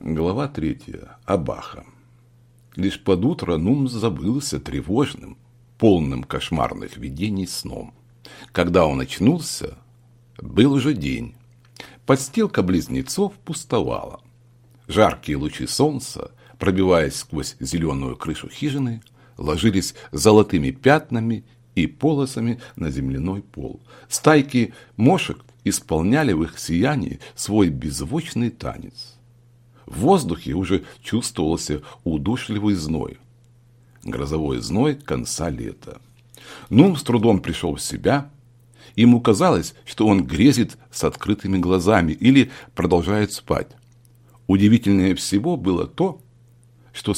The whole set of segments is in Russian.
Глава третья. Абаха. Лишь под утро Нум забылся тревожным, полным кошмарных видений сном. Когда он очнулся, был уже день. Подстилка близнецов пустовала. Жаркие лучи солнца, пробиваясь сквозь зеленую крышу хижины, ложились золотыми пятнами и полосами на земляной пол. Стайки мошек исполняли в их сиянии свой беззвучный танец. В воздухе уже чувствовался удушливый зной. Грозовой зной конца лета. Нум с трудом пришел в себя. Ему казалось, что он грезит с открытыми глазами или продолжает спать. Удивительнее всего было то, что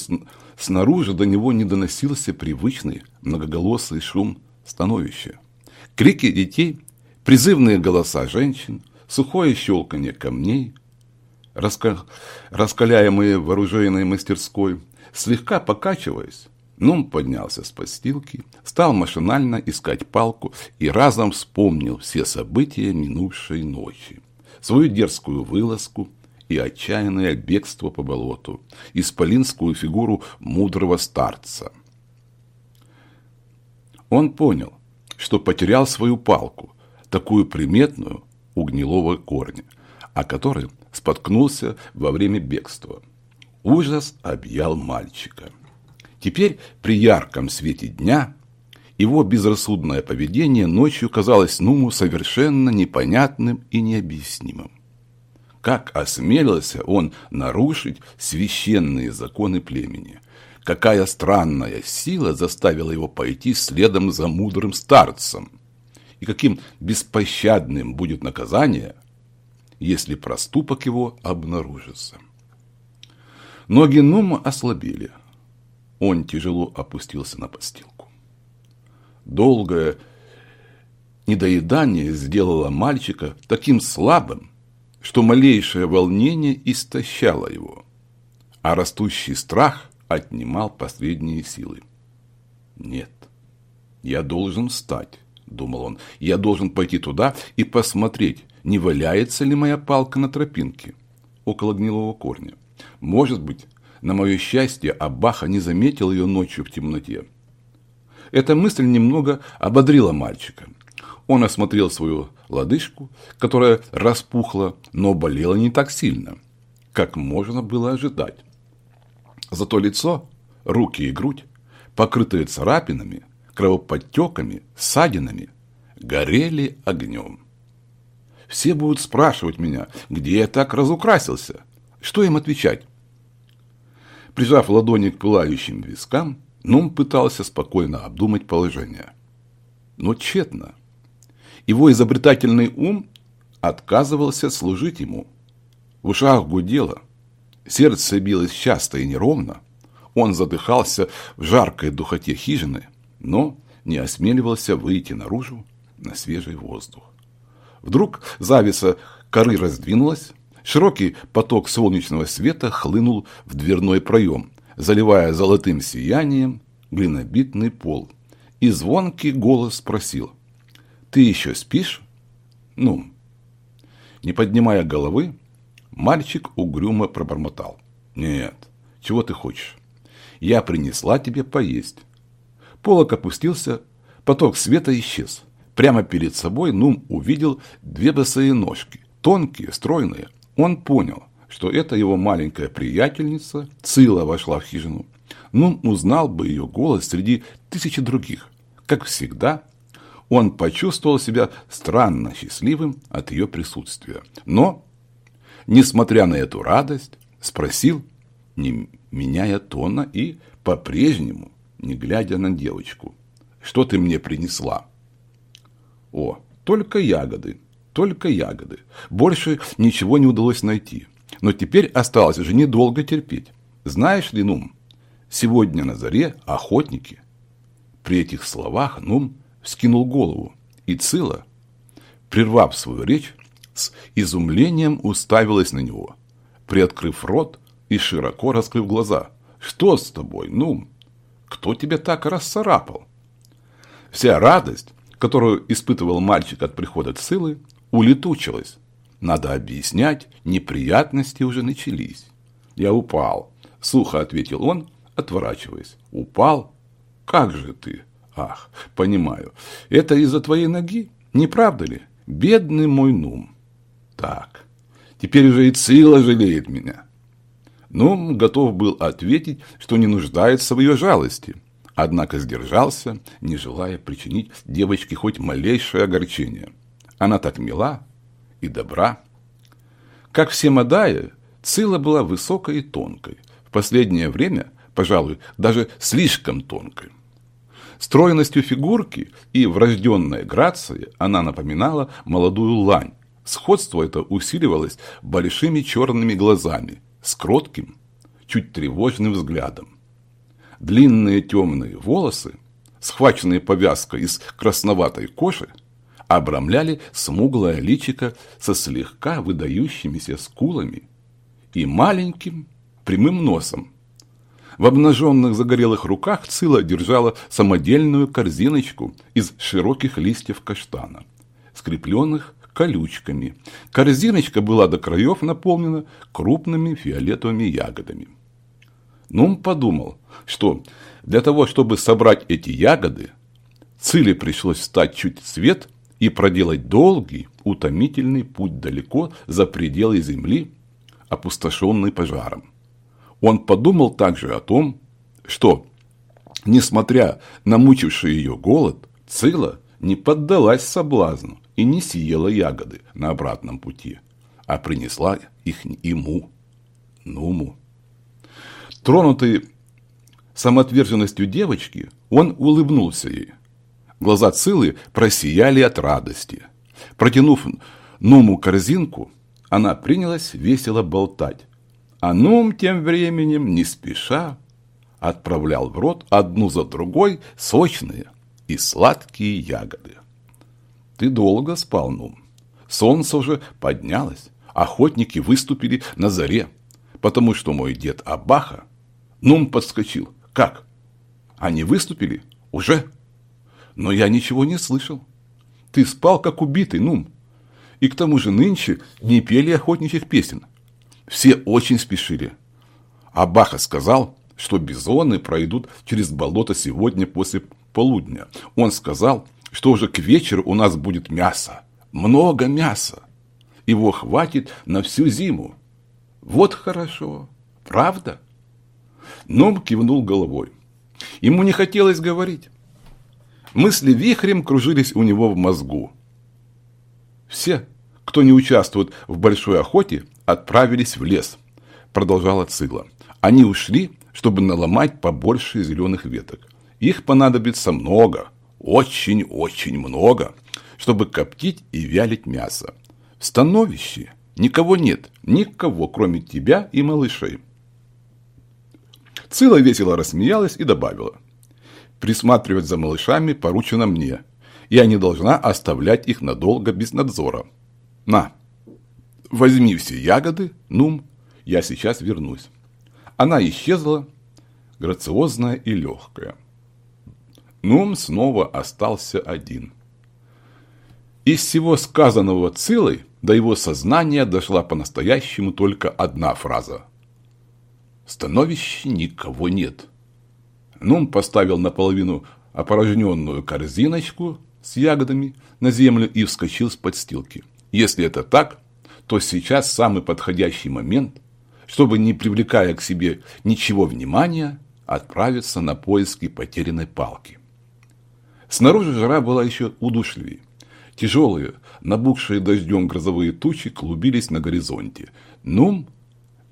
снаружи до него не доносился привычный многоголосый шум становища. Крики детей, призывные голоса женщин, сухое щелканье камней. Раскаляемые в оружейной мастерской, слегка покачиваясь, Нум поднялся с постилки, стал машинально искать палку и разом вспомнил все события минувшей ночи. Свою дерзкую вылазку и отчаянное бегство по болоту, исполинскую фигуру мудрого старца – он понял, что потерял свою палку, такую приметную у гнилого корня, о которой споткнулся во время бегства. Ужас объял мальчика. Теперь при ярком свете дня его безрассудное поведение ночью казалось Нуму совершенно непонятным и необъяснимым. Как осмелился он нарушить священные законы племени? Какая странная сила заставила его пойти следом за мудрым старцем? И каким беспощадным будет наказание, если проступок его обнаружится? Ноги Нума ослабели. Он тяжело опустился на постилку. Долгое недоедание сделало мальчика таким слабым, что малейшее волнение истощало его, а растущий страх – отнимал последние силы. Нет, я должен встать, думал он. Я должен пойти туда и посмотреть, не валяется ли моя палка на тропинке около гнилого корня. Может быть, на мое счастье, Абаха не заметил ее ночью в темноте. Эта мысль немного ободрила мальчика. Он осмотрел свою лодыжку, которая распухла, но болела не так сильно, как можно было ожидать. Зато лицо, руки и грудь, покрытые царапинами, кровоподтеками, ссадинами, горели огнем. Все будут спрашивать меня, где я так разукрасился. Что им отвечать? Прижав ладони к пылающим вискам, Нум пытался спокойно обдумать положение. Но тщетно. Его изобретательный ум отказывался служить ему. В ушах гудело, Сердце билось часто и неровно. Он задыхался в жаркой духоте хижины, но не осмеливался выйти наружу на свежий воздух. Вдруг зависа коры раздвинулась, широкий поток солнечного света хлынул в дверной проем, заливая золотым сиянием глинобитный пол. И звонкий голос спросил, «Ты еще спишь?» «Ну?» Не поднимая головы, Мальчик угрюмо пробормотал. «Нет, чего ты хочешь? Я принесла тебе поесть». Полок опустился, поток света исчез. Прямо перед собой Нум увидел две босые ножки, тонкие, стройные. Он понял, что это его маленькая приятельница Цила вошла в хижину. Нум узнал бы ее голос среди тысячи других. Как всегда, он почувствовал себя странно счастливым от ее присутствия. Но несмотря на эту радость, спросил, не меняя тона и по-прежнему, не глядя на девочку, что ты мне принесла? О, только ягоды, только ягоды. Больше ничего не удалось найти. Но теперь осталось уже недолго терпеть. Знаешь ли, Нум, сегодня на заре охотники. При этих словах Нум вскинул голову, и Цила, прервав свою речь, с изумлением уставилась на него, приоткрыв рот и широко раскрыв глаза. «Что с тобой, ну? Кто тебя так расцарапал?» Вся радость, которую испытывал мальчик от прихода Цилы, улетучилась. Надо объяснять, неприятности уже начались. Я упал, сухо ответил он, отворачиваясь. Упал? Как же ты? Ах, понимаю. Это из-за твоей ноги? Не правда ли? Бедный мой Нум. Так, теперь уже и Цила жалеет меня. Нум готов был ответить, что не нуждается в ее жалости, однако сдержался, не желая причинить девочке хоть малейшее огорчение. Она так мила и добра. Как все Мадая, Цила была высокой и тонкой. В последнее время, пожалуй, даже слишком тонкой. Стройностью фигурки и врожденной грацией она напоминала молодую лань. Сходство это усиливалось большими черными глазами, с кротким, чуть тревожным взглядом. Длинные темные волосы, схваченные повязкой из красноватой кожи, обрамляли смуглое личико со слегка выдающимися скулами и маленьким прямым носом, в обнаженных загорелых руках Цила держала самодельную корзиночку из широких листьев каштана, скрепленных колючками. Корзиночка была до краев наполнена крупными фиолетовыми ягодами. Нум подумал, что для того, чтобы собрать эти ягоды, Циле пришлось встать чуть свет и проделать долгий, утомительный путь далеко за пределы земли, опустошенный пожаром. Он подумал также о том, что, несмотря на мучивший ее голод, Цила не поддалась соблазну и не съела ягоды на обратном пути, а принесла их ему, Нуму. Тронутый самоотверженностью девочки, он улыбнулся ей. Глаза Цилы просияли от радости. Протянув Нуму корзинку, она принялась весело болтать, а Нум тем временем, не спеша, отправлял в рот одну за другой сочные и сладкие ягоды. Ты долго спал, Нум. Солнце уже поднялось, охотники выступили на заре, потому что мой дед Абаха, Нум подскочил. Как? Они выступили? Уже? Но я ничего не слышал. Ты спал, как убитый, Нум. И к тому же нынче не пели охотничьих песен. Все очень спешили. Абаха сказал, что бизоны пройдут через болото сегодня после полудня. Он сказал, что уже к вечеру у нас будет мясо. Много мяса. Его хватит на всю зиму. Вот хорошо. Правда? Ном кивнул головой. Ему не хотелось говорить. Мысли вихрем кружились у него в мозгу. Все, кто не участвует в большой охоте, отправились в лес, продолжала Цигла. Они ушли, чтобы наломать побольше зеленых веток. Их понадобится много, очень-очень много, чтобы коптить и вялить мясо. В становище никого нет, никого, кроме тебя и малышей. Цила весело рассмеялась и добавила. Присматривать за малышами поручено мне. Я не должна оставлять их надолго без надзора. На, возьми все ягоды, Нум, я сейчас вернусь. Она исчезла, грациозная и легкая. Нум снова остался один. Из всего сказанного Цилой до его сознания дошла по-настоящему только одна фраза. Становище никого нет. Нум поставил наполовину опорожненную корзиночку с ягодами на землю и вскочил с подстилки. Если это так, то сейчас самый подходящий момент, чтобы, не привлекая к себе ничего внимания, отправиться на поиски потерянной палки. Снаружи жара была еще удушливее. Тяжелые, набухшие дождем грозовые тучи клубились на горизонте. Нум,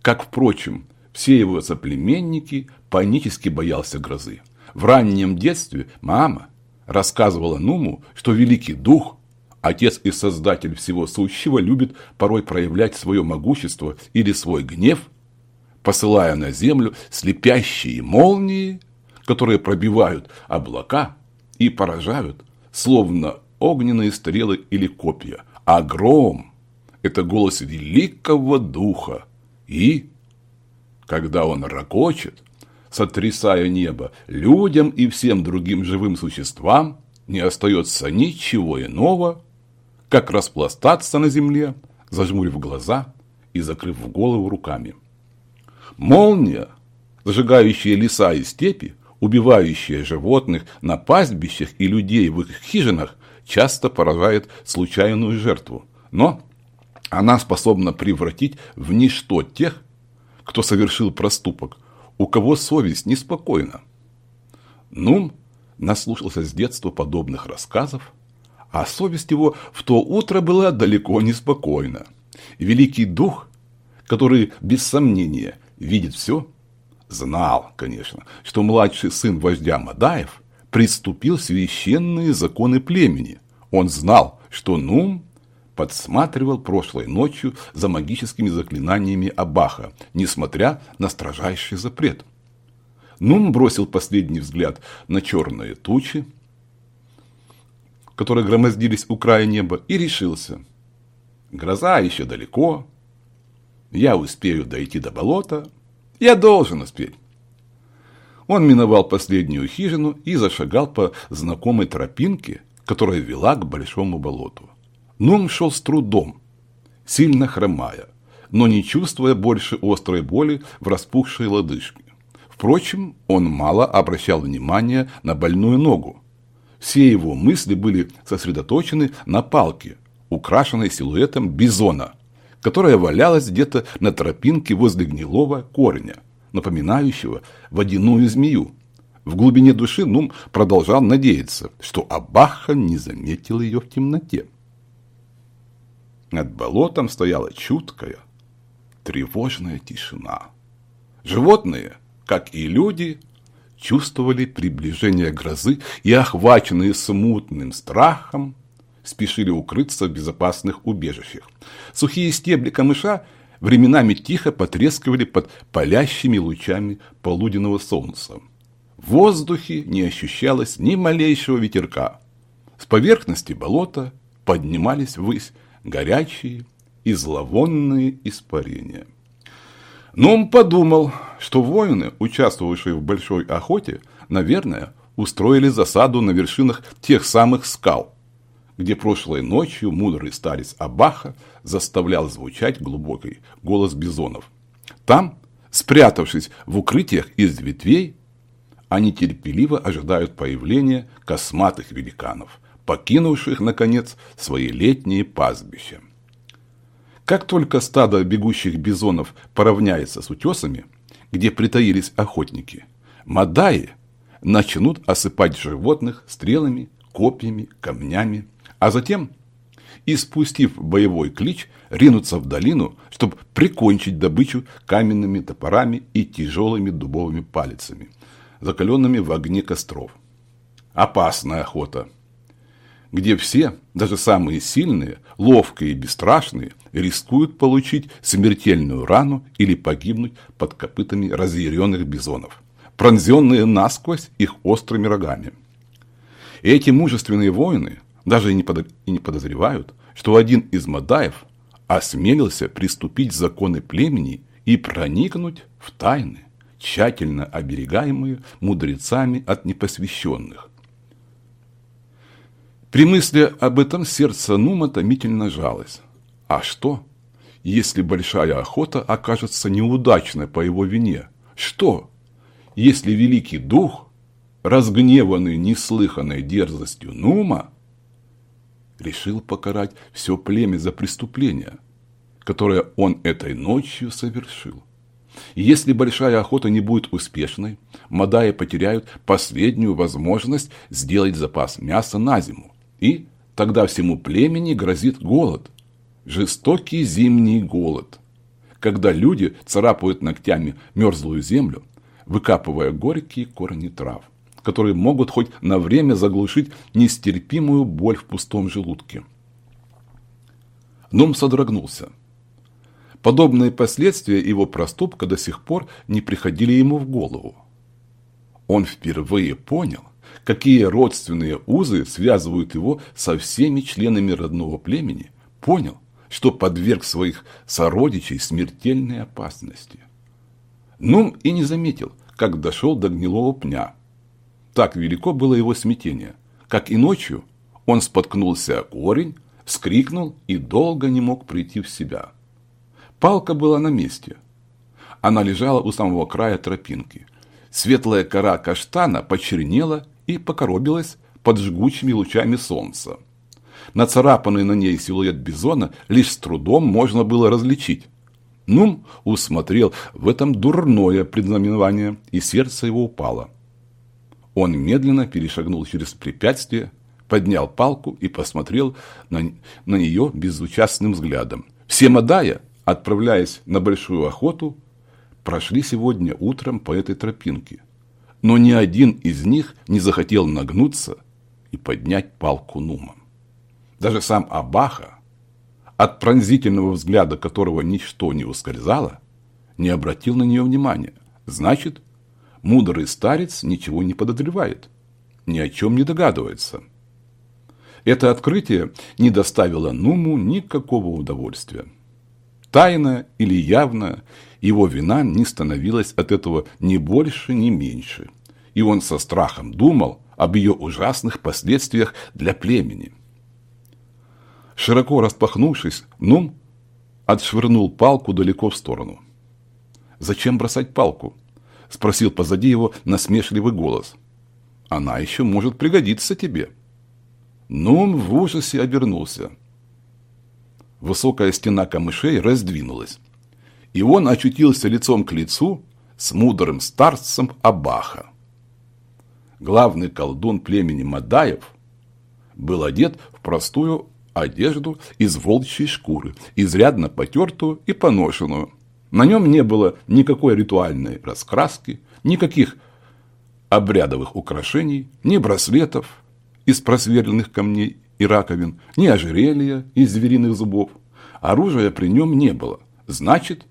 как, впрочем, все его соплеменники, панически боялся грозы. В раннем детстве мама рассказывала Нуму, что Великий Дух Отец и Создатель всего сущего любит порой проявлять свое могущество или свой гнев, посылая на землю слепящие молнии, которые пробивают облака и поражают, словно огненные стрелы или копья. А гром – это голос великого духа. И, когда он ракочет, сотрясая небо, людям и всем другим живым существам не остается ничего иного, как распластаться на земле, зажмурив глаза и закрыв голову руками. Молния, зажигающая леса и степи, убивающая животных на пастбищах и людей в их хижинах, часто поражает случайную жертву. Но она способна превратить в ничто тех, кто совершил проступок, у кого совесть неспокойна. Нум наслушался с детства подобных рассказов, а совесть его в то утро была далеко не спокойна. Великий дух, который без сомнения видит все, знал, конечно, что младший сын вождя Мадаев приступил священные законы племени. Он знал, что Нум подсматривал прошлой ночью за магическими заклинаниями Абаха, несмотря на строжайший запрет. Нум бросил последний взгляд на черные тучи, которые громоздились у края неба, и решился. Гроза еще далеко, я успею дойти до болота, я должен успеть. Он миновал последнюю хижину и зашагал по знакомой тропинке, которая вела к большому болоту. Нум шел с трудом, сильно хромая, но не чувствуя больше острой боли в распухшей лодыжке. Впрочем, он мало обращал внимания на больную ногу. Все его мысли были сосредоточены на палке, украшенной силуэтом бизона, которая валялась где-то на тропинке возле гнилого корня, напоминающего водяную змею. В глубине души Нум продолжал надеяться, что Абаха не заметил ее в темноте. Над болотом стояла чуткая, тревожная тишина. Животные, как и люди, чувствовали приближение грозы и, охваченные смутным страхом, спешили укрыться в безопасных убежищах. Сухие стебли камыша временами тихо потрескивали под палящими лучами полуденного солнца. В воздухе не ощущалось ни малейшего ветерка. С поверхности болота поднимались ввысь горячие и зловонные испарения. Но он подумал, что воины, участвовавшие в большой охоте, наверное, устроили засаду на вершинах тех самых скал, где прошлой ночью мудрый старец Абаха заставлял звучать глубокий голос бизонов. Там, спрятавшись в укрытиях из ветвей, они терпеливо ожидают появления косматых великанов, покинувших, наконец, свои летние пастбища. Как только стадо бегущих бизонов поравняется с утесами, где притаились охотники, Мадаи начнут осыпать животных стрелами, копьями, камнями, а затем, испустив боевой клич, ринуться в долину, чтобы прикончить добычу каменными топорами и тяжелыми дубовыми палицами, закаленными в огне костров. Опасная охота – где все, даже самые сильные, ловкие и бесстрашные, рискуют получить смертельную рану или погибнуть под копытами разъяренных бизонов, пронзенные насквозь их острыми рогами. И эти мужественные воины даже и не, подозревают, что один из Мадаев осмелился приступить законы племени и проникнуть в тайны, тщательно оберегаемые мудрецами от непосвященных, при мысли об этом сердце Нума томительно жалось. А что, если большая охота окажется неудачной по его вине? Что, если великий дух, разгневанный неслыханной дерзостью Нума, решил покарать все племя за преступление, которое он этой ночью совершил? Если большая охота не будет успешной, Мадаи потеряют последнюю возможность сделать запас мяса на зиму. И тогда всему племени грозит голод. Жестокий зимний голод. Когда люди царапают ногтями мерзлую землю, выкапывая горькие корни трав, которые могут хоть на время заглушить нестерпимую боль в пустом желудке. Ном содрогнулся. Подобные последствия его проступка до сих пор не приходили ему в голову. Он впервые понял, какие родственные узы связывают его со всеми членами родного племени, понял, что подверг своих сородичей смертельной опасности. Нум и не заметил, как дошел до гнилого пня. Так велико было его смятение, как и ночью он споткнулся о корень, вскрикнул и долго не мог прийти в себя. Палка была на месте, Она лежала у самого края тропинки. Светлая кора каштана почернела и покоробилась под жгучими лучами солнца. Нацарапанный на ней силуэт бизона лишь с трудом можно было различить. Нум усмотрел в этом дурное предзнаменование, и сердце его упало. Он медленно перешагнул через препятствие, поднял палку и посмотрел на, на нее безучастным взглядом. Все Мадая, отправляясь на большую охоту, прошли сегодня утром по этой тропинке. Но ни один из них не захотел нагнуться и поднять палку Нума. Даже сам Абаха, от пронзительного взгляда которого ничто не ускользало, не обратил на нее внимания. Значит, мудрый старец ничего не подозревает, ни о чем не догадывается. Это открытие не доставило Нуму никакого удовольствия. Тайно или явно его вина не становилась от этого ни больше, ни меньше. И он со страхом думал об ее ужасных последствиях для племени. Широко распахнувшись, Нум отшвырнул палку далеко в сторону. «Зачем бросать палку?» – спросил позади его насмешливый голос. «Она еще может пригодиться тебе». Нум в ужасе обернулся. Высокая стена камышей раздвинулась, и он очутился лицом к лицу с мудрым старцем Абаха. Главный колдун племени Мадаев был одет в простую одежду из волчьей шкуры, изрядно потертую и поношенную. На нем не было никакой ритуальной раскраски, никаких обрядовых украшений, ни браслетов из просверленных камней и раковин, ни ожерелья из звериных зубов. Оружия при нем не было. Значит,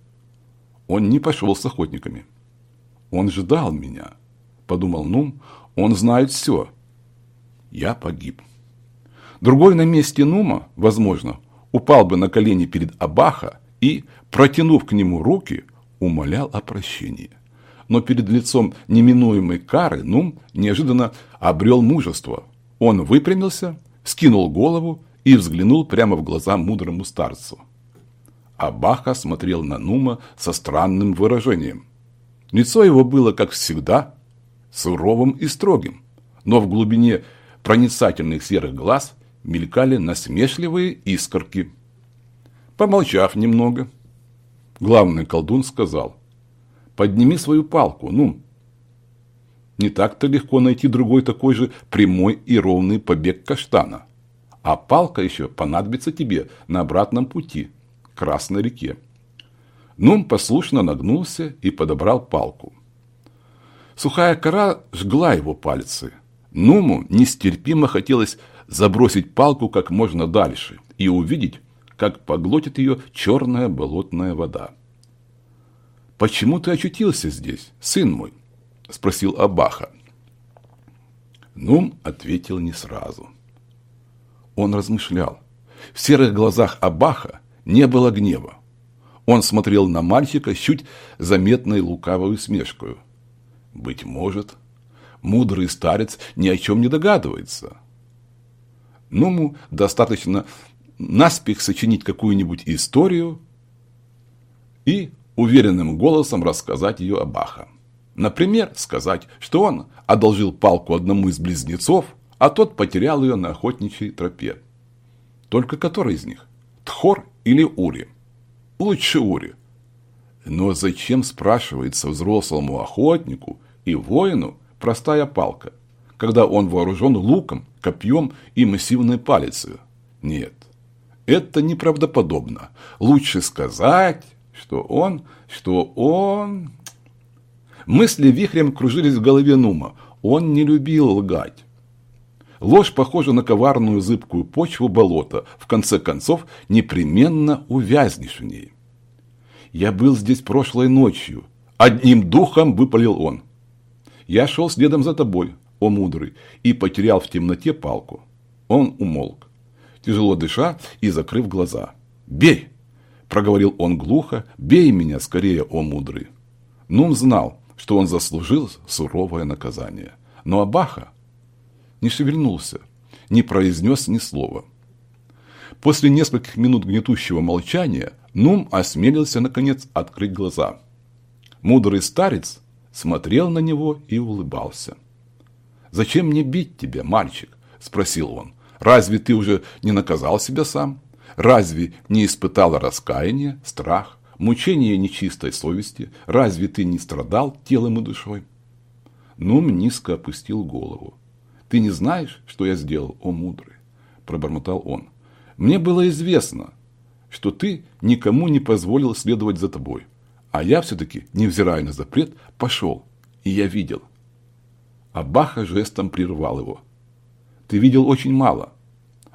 он не пошел с охотниками. Он ждал меня, подумал Нум, он знает все. Я погиб. Другой на месте Нума, возможно, упал бы на колени перед Абаха и, протянув к нему руки, умолял о прощении. Но перед лицом неминуемой кары Нум неожиданно обрел мужество. Он выпрямился, скинул голову и взглянул прямо в глаза мудрому старцу. Абаха смотрел на Нума со странным выражением. Лицо его было, как всегда, суровым и строгим, но в глубине проницательных серых глаз мелькали насмешливые искорки. Помолчав немного, главный колдун сказал, «Подними свою палку, ну». Не так-то легко найти другой такой же прямой и ровный побег каштана. А палка еще понадобится тебе на обратном пути Красной реке. Нум послушно нагнулся и подобрал палку. Сухая кора жгла его пальцы. Нуму нестерпимо хотелось забросить палку как можно дальше и увидеть, как поглотит ее черная болотная вода. «Почему ты очутился здесь, сын мой?» – спросил Абаха. Нум ответил не сразу. Он размышлял. В серых глазах Абаха не было гнева. Он смотрел на мальчика с чуть заметной лукавой усмешкой. Быть может, мудрый старец ни о чем не догадывается. Ному достаточно наспех сочинить какую-нибудь историю и уверенным голосом рассказать ее Абаха. Например, сказать, что он одолжил палку одному из близнецов, а тот потерял ее на охотничьей тропе. Только который из них? Тхор или Ури? Лучше Ури. Но зачем, спрашивается взрослому охотнику и воину простая палка – когда он вооружен луком, копьем и массивной палицей. Нет, это неправдоподобно. Лучше сказать, что он, что он... Мысли вихрем кружились в голове Нума. Он не любил лгать. Ложь похожа на коварную зыбкую почву болота. В конце концов, непременно увязнешь в ней. Я был здесь прошлой ночью. Одним духом выпалил он. Я шел следом за тобой о мудрый, и потерял в темноте палку. Он умолк, тяжело дыша и закрыв глаза. «Бей!» – проговорил он глухо. «Бей меня скорее, о мудрый!» Нум знал, что он заслужил суровое наказание. Но Абаха не шевельнулся, не произнес ни слова. После нескольких минут гнетущего молчания Нум осмелился, наконец, открыть глаза. Мудрый старец смотрел на него и улыбался. «Зачем мне бить тебя, мальчик?» – спросил он. «Разве ты уже не наказал себя сам? Разве не испытал раскаяния, страх, мучение нечистой совести? Разве ты не страдал телом и душой?» Нум низко опустил голову. «Ты не знаешь, что я сделал, о мудрый?» – пробормотал он. «Мне было известно, что ты никому не позволил следовать за тобой. А я все-таки, невзирая на запрет, пошел. И я видел. А Баха жестом прервал его. Ты видел очень мало.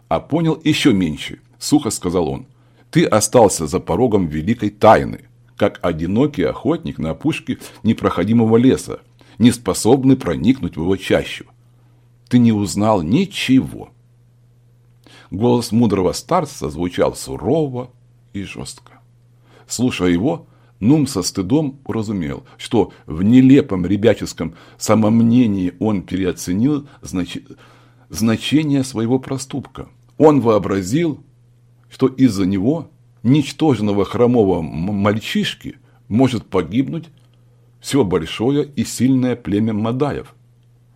А понял еще меньше, сухо сказал он. Ты остался за порогом великой тайны, как одинокий охотник на опушке непроходимого леса, не способный проникнуть в его чащу. Ты не узнал ничего. Голос мудрого старца звучал сурово и жестко. Слушая его, Нум со стыдом уразумел, что в нелепом ребяческом самомнении он переоценил знач... значение своего проступка. Он вообразил, что из-за него, ничтожного хромого мальчишки, может погибнуть все большое и сильное племя Мадаев.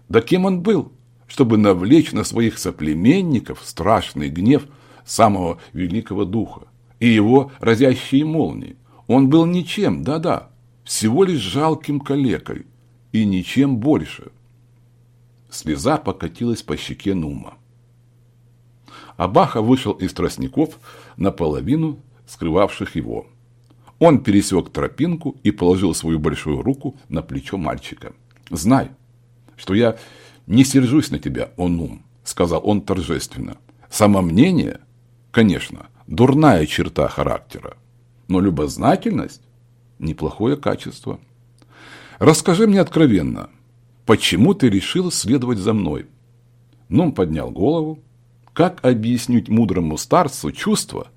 Да кем он был, чтобы навлечь на своих соплеменников страшный гнев самого великого духа и его разящие молнии? Он был ничем, да-да, всего лишь жалким калекой и ничем больше. Слеза покатилась по щеке Нума. Абаха вышел из тростников, наполовину скрывавших его. Он пересек тропинку и положил свою большую руку на плечо мальчика. «Знай, что я не сержусь на тебя, о Нум», — сказал он торжественно. «Самомнение, конечно, дурная черта характера но любознательность – неплохое качество. Расскажи мне откровенно, почему ты решил следовать за мной? Ном поднял голову. Как объяснить мудрому старцу чувство,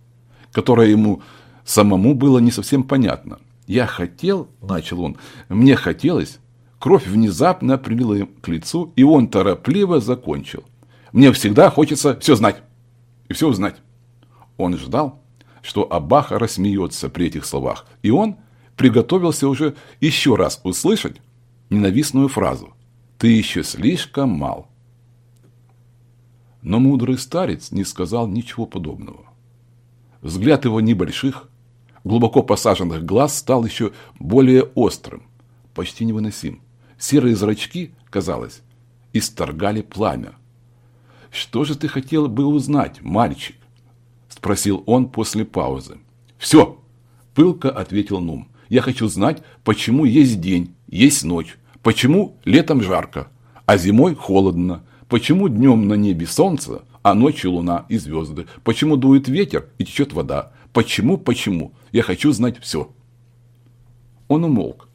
которое ему самому было не совсем понятно? Я хотел, начал он, мне хотелось, кровь внезапно прилила к лицу, и он торопливо закончил. Мне всегда хочется все знать и все узнать. Он ждал, что Абаха рассмеется при этих словах, и он приготовился уже еще раз услышать ненавистную фразу «Ты еще слишком мал». Но мудрый старец не сказал ничего подобного. Взгляд его небольших, глубоко посаженных глаз стал еще более острым, почти невыносим. Серые зрачки, казалось, исторгали пламя. «Что же ты хотел бы узнать, мальчик?» спросил он после паузы. «Все!» – пылко ответил Нум. «Я хочу знать, почему есть день, есть ночь, почему летом жарко, а зимой холодно, почему днем на небе солнце, а ночью луна и звезды, почему дует ветер и течет вода, почему, почему, я хочу знать все». Он умолк,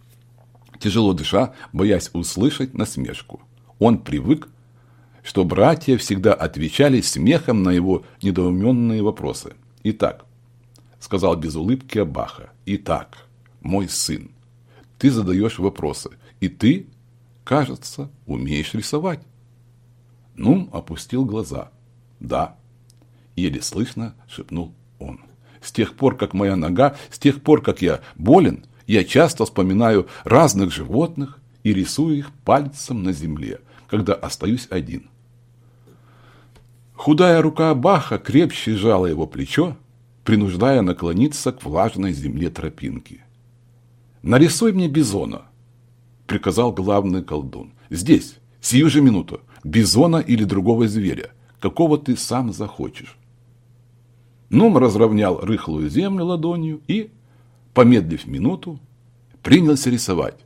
тяжело дыша, боясь услышать насмешку. Он привык что братья всегда отвечали смехом на его недоуменные вопросы. «Итак», – сказал без улыбки Абаха, – «итак, мой сын, ты задаешь вопросы, и ты, кажется, умеешь рисовать». Нум опустил глаза. «Да», – еле слышно шепнул он. «С тех пор, как моя нога, с тех пор, как я болен, я часто вспоминаю разных животных и рисую их пальцем на земле, когда остаюсь один. Худая рука Баха крепче сжала его плечо, принуждая наклониться к влажной земле тропинки. «Нарисуй мне бизона», — приказал главный колдун. «Здесь, сию же минуту, бизона или другого зверя, какого ты сам захочешь». Нум разровнял рыхлую землю ладонью и, помедлив минуту, принялся рисовать.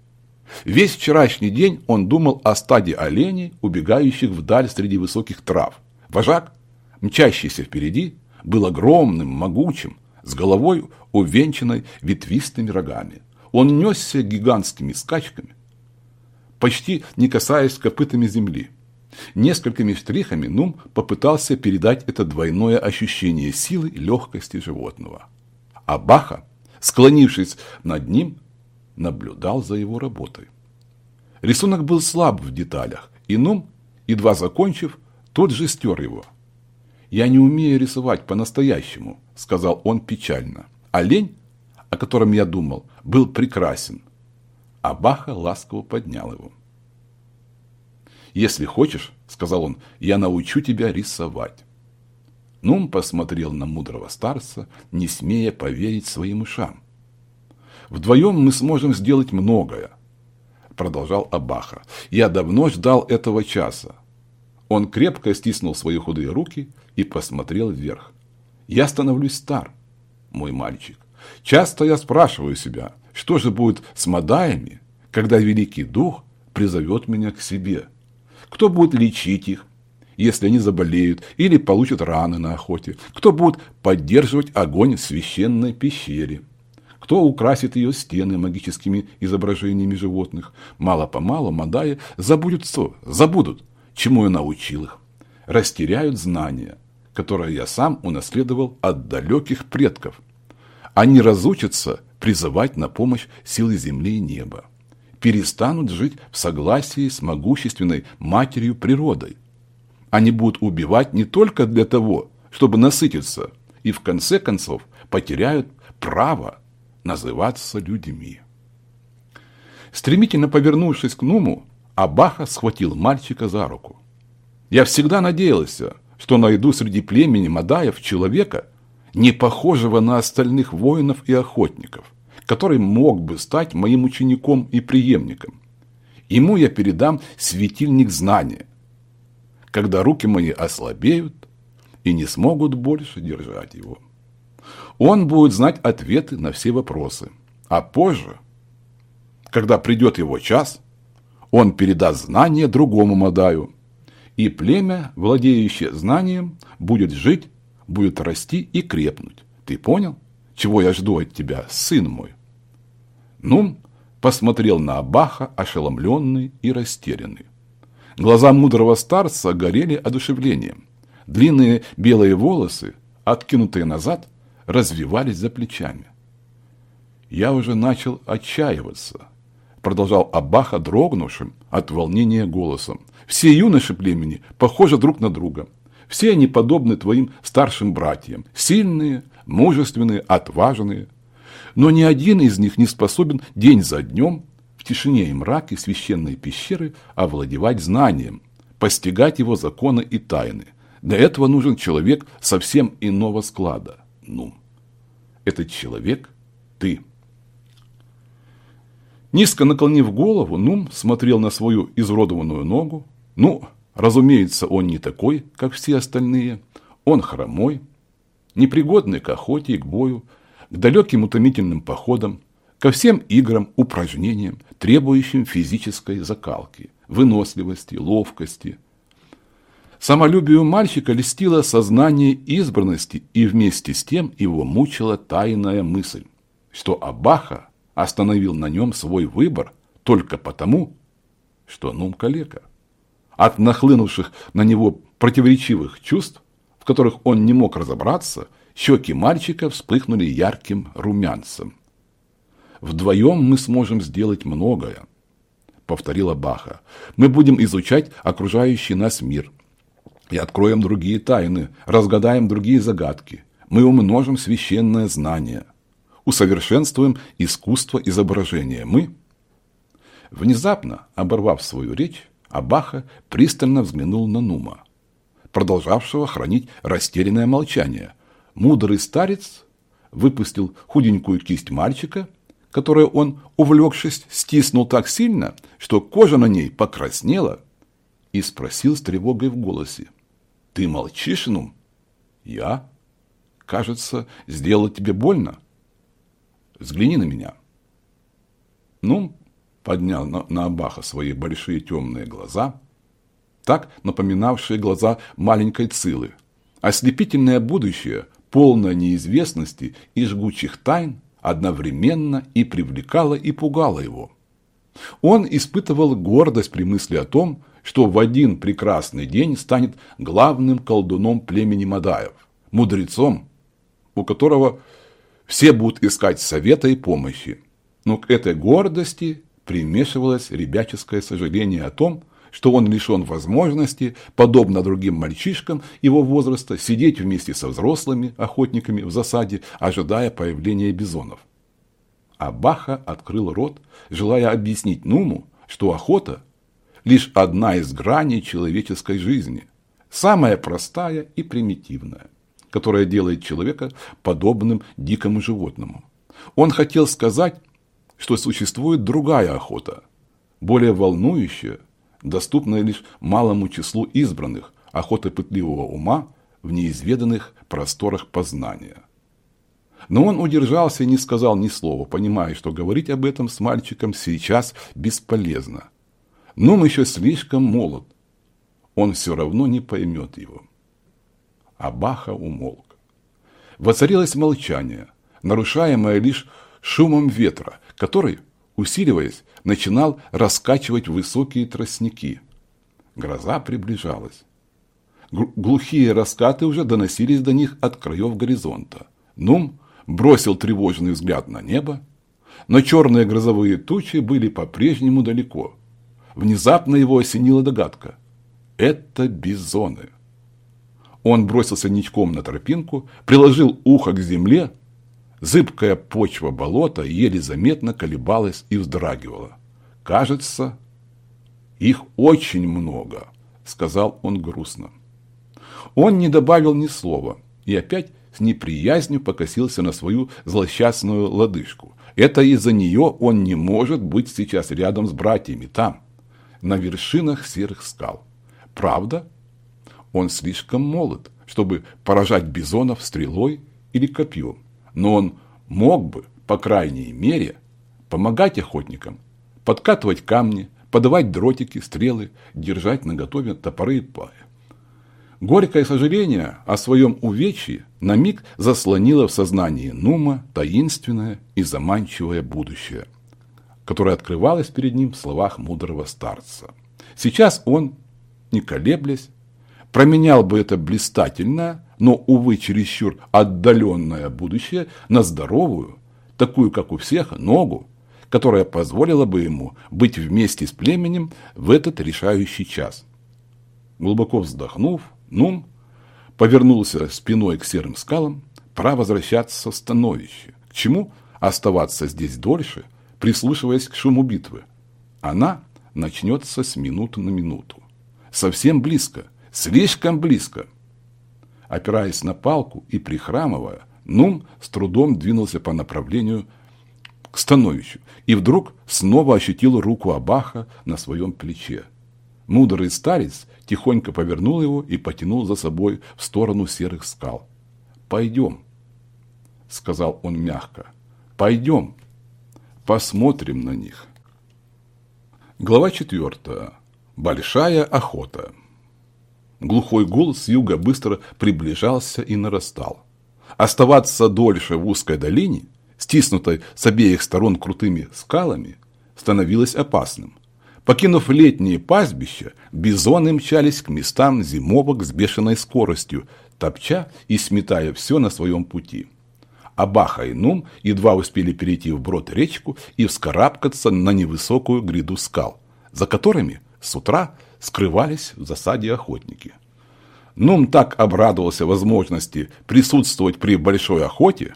Весь вчерашний день он думал о стаде оленей, убегающих вдаль среди высоких трав. Вожак, мчащийся впереди, был огромным, могучим, с головой увенчанной ветвистыми рогами. Он несся гигантскими скачками, почти не касаясь копытами земли. Несколькими штрихами Нум попытался передать это двойное ощущение силы и легкости животного. А Баха, склонившись над ним, наблюдал за его работой. Рисунок был слаб в деталях, и Нум, едва закончив, тот же стер его. «Я не умею рисовать по-настоящему», – сказал он печально. Олень, о котором я думал, был прекрасен. Абаха ласково поднял его. «Если хочешь, — сказал он, — я научу тебя рисовать». Нум посмотрел на мудрого старца, не смея поверить своим ушам. «Вдвоем мы сможем сделать многое», — продолжал Абаха. «Я давно ждал этого часа». Он крепко стиснул свои худые руки и посмотрел вверх. «Я становлюсь стар, мой мальчик. Часто я спрашиваю себя, что же будет с Мадаями, когда Великий Дух призовет меня к себе? Кто будет лечить их, если они заболеют или получат раны на охоте? Кто будет поддерживать огонь в священной пещере? Кто украсит ее стены магическими изображениями животных? Мало-помалу Мадая забудут все, забудут, чему я научил их. Растеряют знания, которые я сам унаследовал от далеких предков. Они разучатся призывать на помощь силы земли и неба. Перестанут жить в согласии с могущественной матерью природой. Они будут убивать не только для того, чтобы насытиться, и в конце концов потеряют право называться людьми. Стремительно повернувшись к Нуму, Абаха схватил мальчика за руку. «Я всегда надеялся, что найду среди племени Мадаев человека, не похожего на остальных воинов и охотников, который мог бы стать моим учеником и преемником. Ему я передам светильник знания, когда руки мои ослабеют и не смогут больше держать его. Он будет знать ответы на все вопросы, а позже, когда придет его час, он передаст знания другому Мадаю, и племя, владеющее знанием, будет жить будет расти и крепнуть. Ты понял, чего я жду от тебя, сын мой?» Нум посмотрел на Абаха, ошеломленный и растерянный. Глаза мудрого старца горели одушевлением. Длинные белые волосы, откинутые назад, развивались за плечами. «Я уже начал отчаиваться», — продолжал Абаха дрогнувшим от волнения голосом. «Все юноши племени похожи друг на друга. Все они подобны твоим старшим братьям, сильные, мужественные, отважные. Но ни один из них не способен день за днем в тишине и мраке священной пещеры овладевать знанием, постигать его законы и тайны. Для этого нужен человек совсем иного склада. Ну, этот человек – ты. Низко наклонив голову, Нум смотрел на свою изуродованную ногу. Ну, Разумеется, он не такой, как все остальные. Он хромой, непригодный к охоте и к бою, к далеким утомительным походам, ко всем играм, упражнениям, требующим физической закалки, выносливости, ловкости. Самолюбию мальчика льстило сознание избранности, и вместе с тем его мучила тайная мысль, что Абаха остановил на нем свой выбор только потому, что Нум калека от нахлынувших на него противоречивых чувств, в которых он не мог разобраться, щеки мальчика вспыхнули ярким румянцем. «Вдвоем мы сможем сделать многое», — повторила Баха. «Мы будем изучать окружающий нас мир и откроем другие тайны, разгадаем другие загадки. Мы умножим священное знание, усовершенствуем искусство изображения. Мы...» Внезапно, оборвав свою речь, Абаха пристально взглянул на Нума, продолжавшего хранить растерянное молчание. Мудрый старец выпустил худенькую кисть мальчика, которую он, увлекшись, стиснул так сильно, что кожа на ней покраснела, и спросил с тревогой в голосе. «Ты молчишь, Нум?» «Я? Кажется, сделал тебе больно. Взгляни на меня». Нум поднял на, на Абаха свои большие темные глаза, так напоминавшие глаза маленькой Цилы. Ослепительное будущее, полное неизвестности и жгучих тайн, одновременно и привлекало, и пугало его. Он испытывал гордость при мысли о том, что в один прекрасный день станет главным колдуном племени Мадаев, мудрецом, у которого все будут искать совета и помощи. Но к этой гордости примешивалось ребяческое сожаление о том, что он лишен возможности, подобно другим мальчишкам его возраста, сидеть вместе со взрослыми охотниками в засаде, ожидая появления бизонов. Абаха открыл рот, желая объяснить Нуму, что охота – лишь одна из граней человеческой жизни, самая простая и примитивная, которая делает человека подобным дикому животному. Он хотел сказать, что существует другая охота, более волнующая, доступная лишь малому числу избранных, охота пытливого ума в неизведанных просторах познания. Но он удержался и не сказал ни слова, понимая, что говорить об этом с мальчиком сейчас бесполезно. Нум еще слишком молод. Он все равно не поймет его. Абаха умолк. Воцарилось молчание, нарушаемое лишь шумом ветра, который, усиливаясь, начинал раскачивать высокие тростники. Гроза приближалась. Глухие раскаты уже доносились до них от краев горизонта. Нум бросил тревожный взгляд на небо, но черные грозовые тучи были по-прежнему далеко. Внезапно его осенила догадка. Это бизоны. Он бросился ничком на тропинку, приложил ухо к земле. Зыбкая почва болота еле заметно колебалась и вздрагивала. «Кажется, их очень много», — сказал он грустно. Он не добавил ни слова и опять с неприязнью покосился на свою злосчастную лодыжку. Это из-за нее он не может быть сейчас рядом с братьями там, на вершинах серых скал. Правда, он слишком молод, чтобы поражать бизонов стрелой или копьем, но он мог бы, по крайней мере, помогать охотникам, подкатывать камни, подавать дротики, стрелы, держать наготове топоры и паи. Горькое сожаление о своем увечье на миг заслонило в сознании Нума таинственное и заманчивое будущее, которое открывалось перед ним в словах мудрого старца. Сейчас он, не колеблясь, променял бы это блистательное, но, увы, чересчур отдаленное будущее на здоровую, такую, как у всех, ногу, которая позволила бы ему быть вместе с племенем в этот решающий час. Глубоко вздохнув, Нум повернулся спиной к серым скалам, пора возвращаться в становище. К чему оставаться здесь дольше, прислушиваясь к шуму битвы? Она начнется с минуты на минуту. Совсем близко, слишком близко. Опираясь на палку и прихрамывая, Нум с трудом двинулся по направлению к становищу и вдруг снова ощутил руку Абаха на своем плече. Мудрый старец тихонько повернул его и потянул за собой в сторону серых скал. «Пойдем», — сказал он мягко, — «пойдем, посмотрим на них». Глава четвертая. Большая охота. Глухой гул с юга быстро приближался и нарастал. Оставаться дольше в узкой долине, стиснутой с обеих сторон крутыми скалами, становилось опасным – Покинув летние пастбища, бизоны мчались к местам зимовок с бешеной скоростью, топча и сметая все на своем пути. Абаха и Нум едва успели перейти вброд речку и вскарабкаться на невысокую гряду скал, за которыми с утра скрывались в засаде охотники. Нум так обрадовался возможности присутствовать при большой охоте,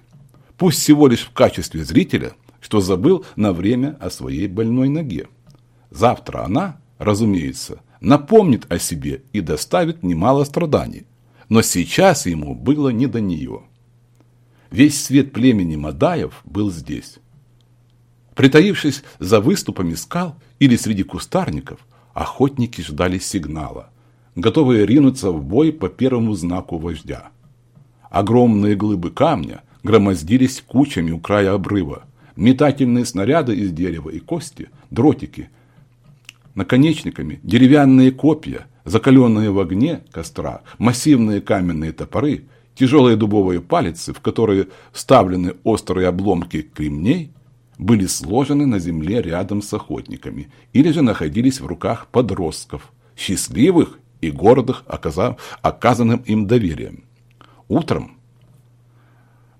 пусть всего лишь в качестве зрителя, что забыл на время о своей больной ноге. Завтра она, разумеется, напомнит о себе и доставит немало страданий. Но сейчас ему было не до нее. Весь свет племени Мадаев был здесь. Притаившись за выступами скал или среди кустарников, охотники ждали сигнала, готовые ринуться в бой по первому знаку вождя. Огромные глыбы камня громоздились кучами у края обрыва. Метательные снаряды из дерева и кости, дротики наконечниками деревянные копья, закаленные в огне костра, массивные каменные топоры, тяжелые дубовые палицы, в которые вставлены острые обломки кремней, были сложены на земле рядом с охотниками или же находились в руках подростков, счастливых и гордых оказанным им доверием. Утром,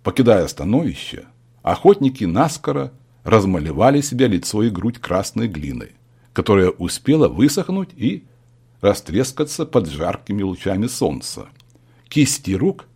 покидая становище, охотники наскоро размалевали себе лицо и грудь красной глиной, которая успела высохнуть и растрескаться под жаркими лучами солнца. Кисти рук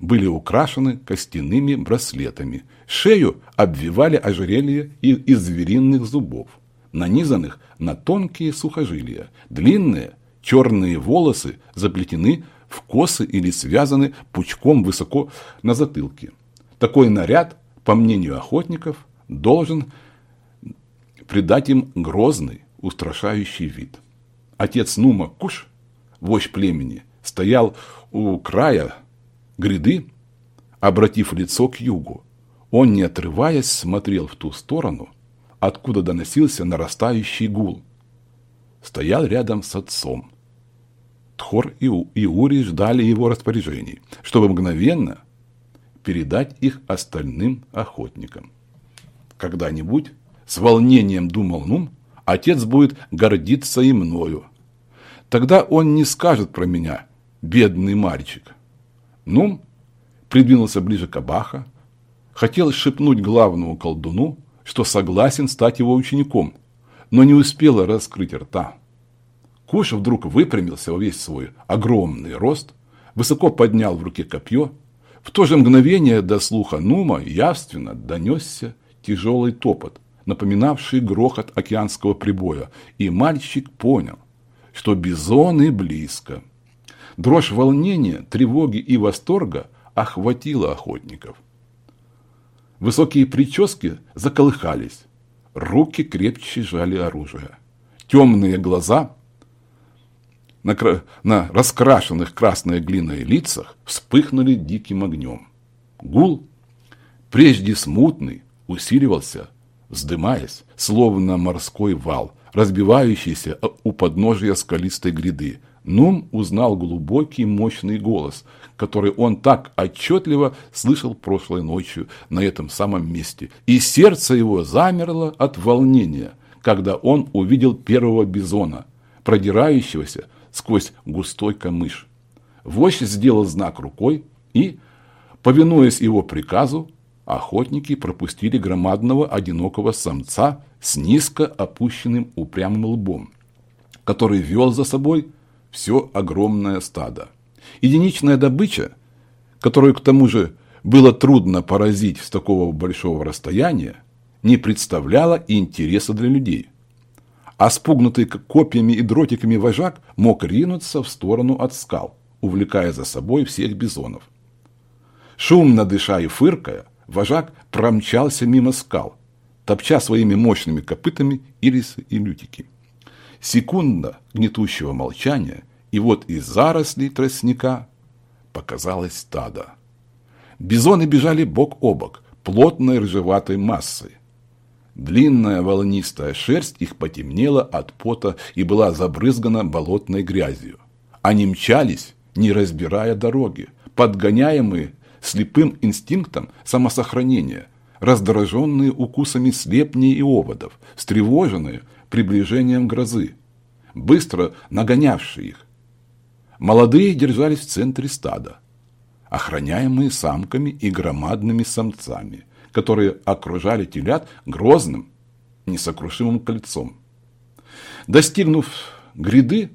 были украшены костяными браслетами. Шею обвивали ожерелья из звериных зубов, нанизанных на тонкие сухожилия. Длинные черные волосы заплетены в косы или связаны пучком высоко на затылке. Такой наряд, по мнению охотников, должен придать им грозный, устрашающий вид. Отец Нума Куш, вождь племени, стоял у края гряды, обратив лицо к югу. Он, не отрываясь, смотрел в ту сторону, откуда доносился нарастающий гул. Стоял рядом с отцом. Тхор и, и Ури ждали его распоряжений, чтобы мгновенно передать их остальным охотникам. Когда-нибудь, с волнением думал Нум, отец будет гордиться и мною. Тогда он не скажет про меня, бедный мальчик. Нум придвинулся ближе к Абаха, хотел шепнуть главному колдуну, что согласен стать его учеником, но не успела раскрыть рта. Куша вдруг выпрямился во весь свой огромный рост, высоко поднял в руке копье. В то же мгновение до слуха Нума явственно донесся тяжелый топот, напоминавший грохот океанского прибоя, и мальчик понял, что бизоны близко. Дрожь волнения, тревоги и восторга охватила охотников. Высокие прически заколыхались, руки крепче сжали оружие. Темные глаза на, на раскрашенных красной глиной лицах вспыхнули диким огнем. Гул, прежде смутный, усиливался, вздымаясь, словно морской вал, разбивающийся у подножия скалистой гряды. Нум узнал глубокий мощный голос, который он так отчетливо слышал прошлой ночью на этом самом месте. И сердце его замерло от волнения, когда он увидел первого бизона, продирающегося сквозь густой камыш. Вождь сделал знак рукой и, повинуясь его приказу, охотники пропустили громадного одинокого самца с низко опущенным упрямым лбом, который вел за собой все огромное стадо. Единичная добыча, которую к тому же было трудно поразить с такого большого расстояния, не представляла интереса для людей. А спугнутый копьями и дротиками вожак мог ринуться в сторону от скал, увлекая за собой всех бизонов. Шумно дыша и фыркая, вожак промчался мимо скал, топча своими мощными копытами ирисы и лютики. Секунда гнетущего молчания, и вот из зарослей тростника показалось стадо. Бизоны бежали бок о бок, плотной рыжеватой массой. Длинная волнистая шерсть их потемнела от пота и была забрызгана болотной грязью. Они мчались, не разбирая дороги, подгоняемые слепым инстинктом самосохранения, раздраженные укусами слепней и оводов, встревоженные приближением грозы, быстро нагонявшие их. Молодые держались в центре стада, охраняемые самками и громадными самцами, которые окружали телят грозным, несокрушимым кольцом. Достигнув гряды,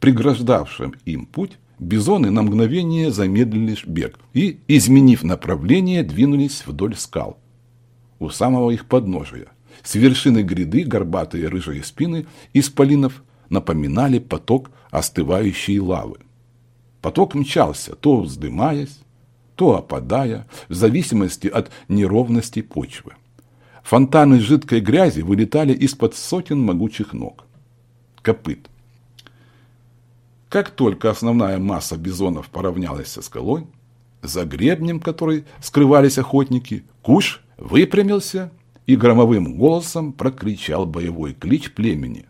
преграждавшим им путь, бизоны на мгновение замедлили бег и, изменив направление, двинулись вдоль скал, у самого их подножия. С вершины гряды горбатые рыжие спины исполинов напоминали поток остывающей лавы. Поток мчался, то вздымаясь, то опадая, в зависимости от неровности почвы. Фонтаны жидкой грязи вылетали из-под сотен могучих ног. Копыт. Как только основная масса бизонов поравнялась со скалой, за гребнем которой скрывались охотники, Куш выпрямился и громовым голосом прокричал боевой клич племени.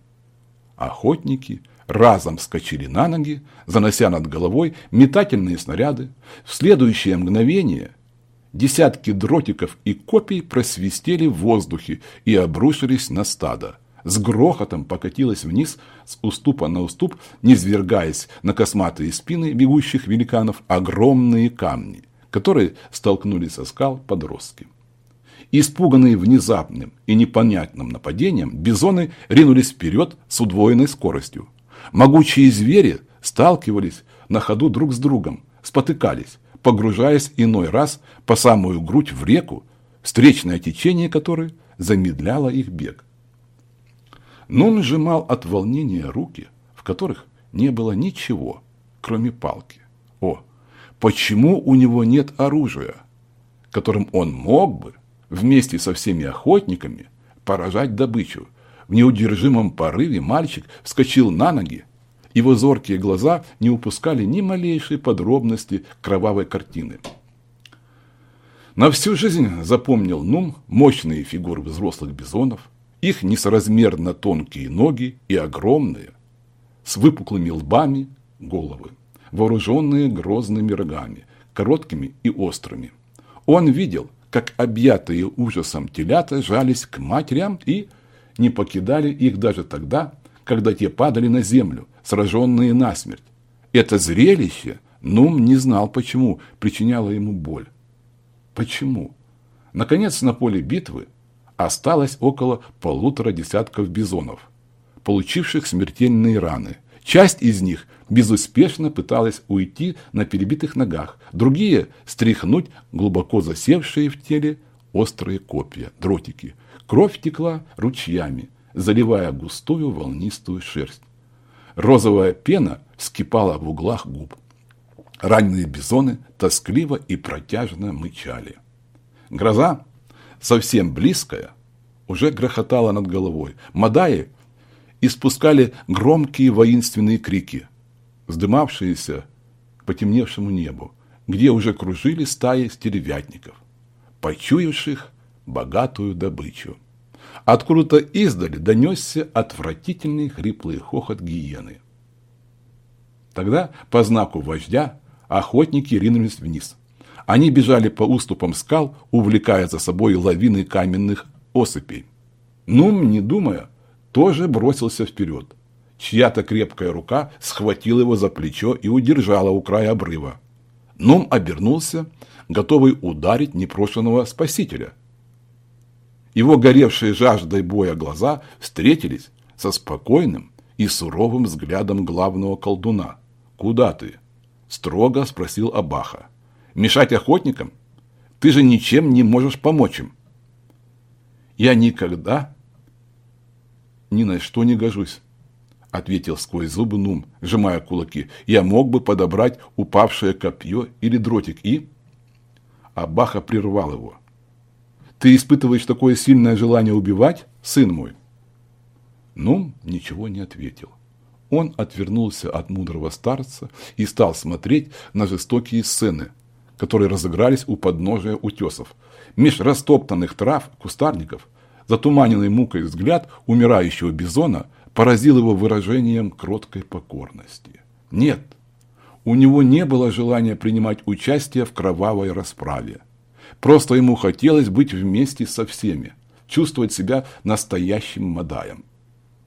Охотники разом вскочили на ноги, занося над головой метательные снаряды. В следующее мгновение десятки дротиков и копий просвистели в воздухе и обрушились на стадо. С грохотом покатилась вниз с уступа на уступ, низвергаясь на косматые спины бегущих великанов огромные камни, которые столкнулись со скал подростки. Испуганные внезапным и непонятным нападением, бизоны ринулись вперед с удвоенной скоростью. Могучие звери сталкивались на ходу друг с другом, спотыкались, погружаясь иной раз по самую грудь в реку, встречное течение которой замедляло их бег. Но он сжимал от волнения руки, в которых не было ничего, кроме палки. О, почему у него нет оружия, которым он мог бы вместе со всеми охотниками поражать добычу? В неудержимом порыве мальчик вскочил на ноги. Его зоркие глаза не упускали ни малейшей подробности кровавой картины. На всю жизнь запомнил Нум мощные фигуры взрослых бизонов, их несоразмерно тонкие ноги и огромные, с выпуклыми лбами, головы, вооруженные грозными рогами, короткими и острыми. Он видел, как объятые ужасом телята жались к матерям и не покидали их даже тогда, когда те падали на землю, сраженные насмерть. Это зрелище Нум не знал почему, причиняло ему боль. Почему? Наконец, на поле битвы осталось около полутора десятков бизонов, получивших смертельные раны. Часть из них безуспешно пыталась уйти на перебитых ногах, другие – стряхнуть глубоко засевшие в теле острые копья, дротики. Кровь текла ручьями, заливая густую волнистую шерсть. Розовая пена вскипала в углах губ. Раненые бизоны тоскливо и протяжно мычали. Гроза совсем близкая, уже грохотала над головой. Мадаи испускали громкие воинственные крики, вздымавшиеся к потемневшему небу, где уже кружили стаи стервятников, почуявших богатую добычу. Откуда-то издали донесся отвратительный хриплый хохот гиены. Тогда по знаку вождя охотники ринулись вниз – они бежали по уступам скал, увлекая за собой лавины каменных осыпей. Нум, не думая, тоже бросился вперед. Чья-то крепкая рука схватила его за плечо и удержала у края обрыва. Нум обернулся, готовый ударить непрошенного спасителя. Его горевшие жаждой боя глаза встретились со спокойным и суровым взглядом главного колдуна. «Куда ты?» – строго спросил Абаха. Мешать охотникам? Ты же ничем не можешь помочь им. Я никогда ни на что не гожусь, ответил сквозь зубы Нум, сжимая кулаки. Я мог бы подобрать упавшее копье или дротик и... Абаха прервал его. Ты испытываешь такое сильное желание убивать, сын мой? Нум ничего не ответил. Он отвернулся от мудрого старца и стал смотреть на жестокие сцены, которые разыгрались у подножия утесов. Меж растоптанных трав, кустарников, затуманенный мукой взгляд умирающего бизона поразил его выражением кроткой покорности. Нет, у него не было желания принимать участие в кровавой расправе. Просто ему хотелось быть вместе со всеми, чувствовать себя настоящим Мадаем.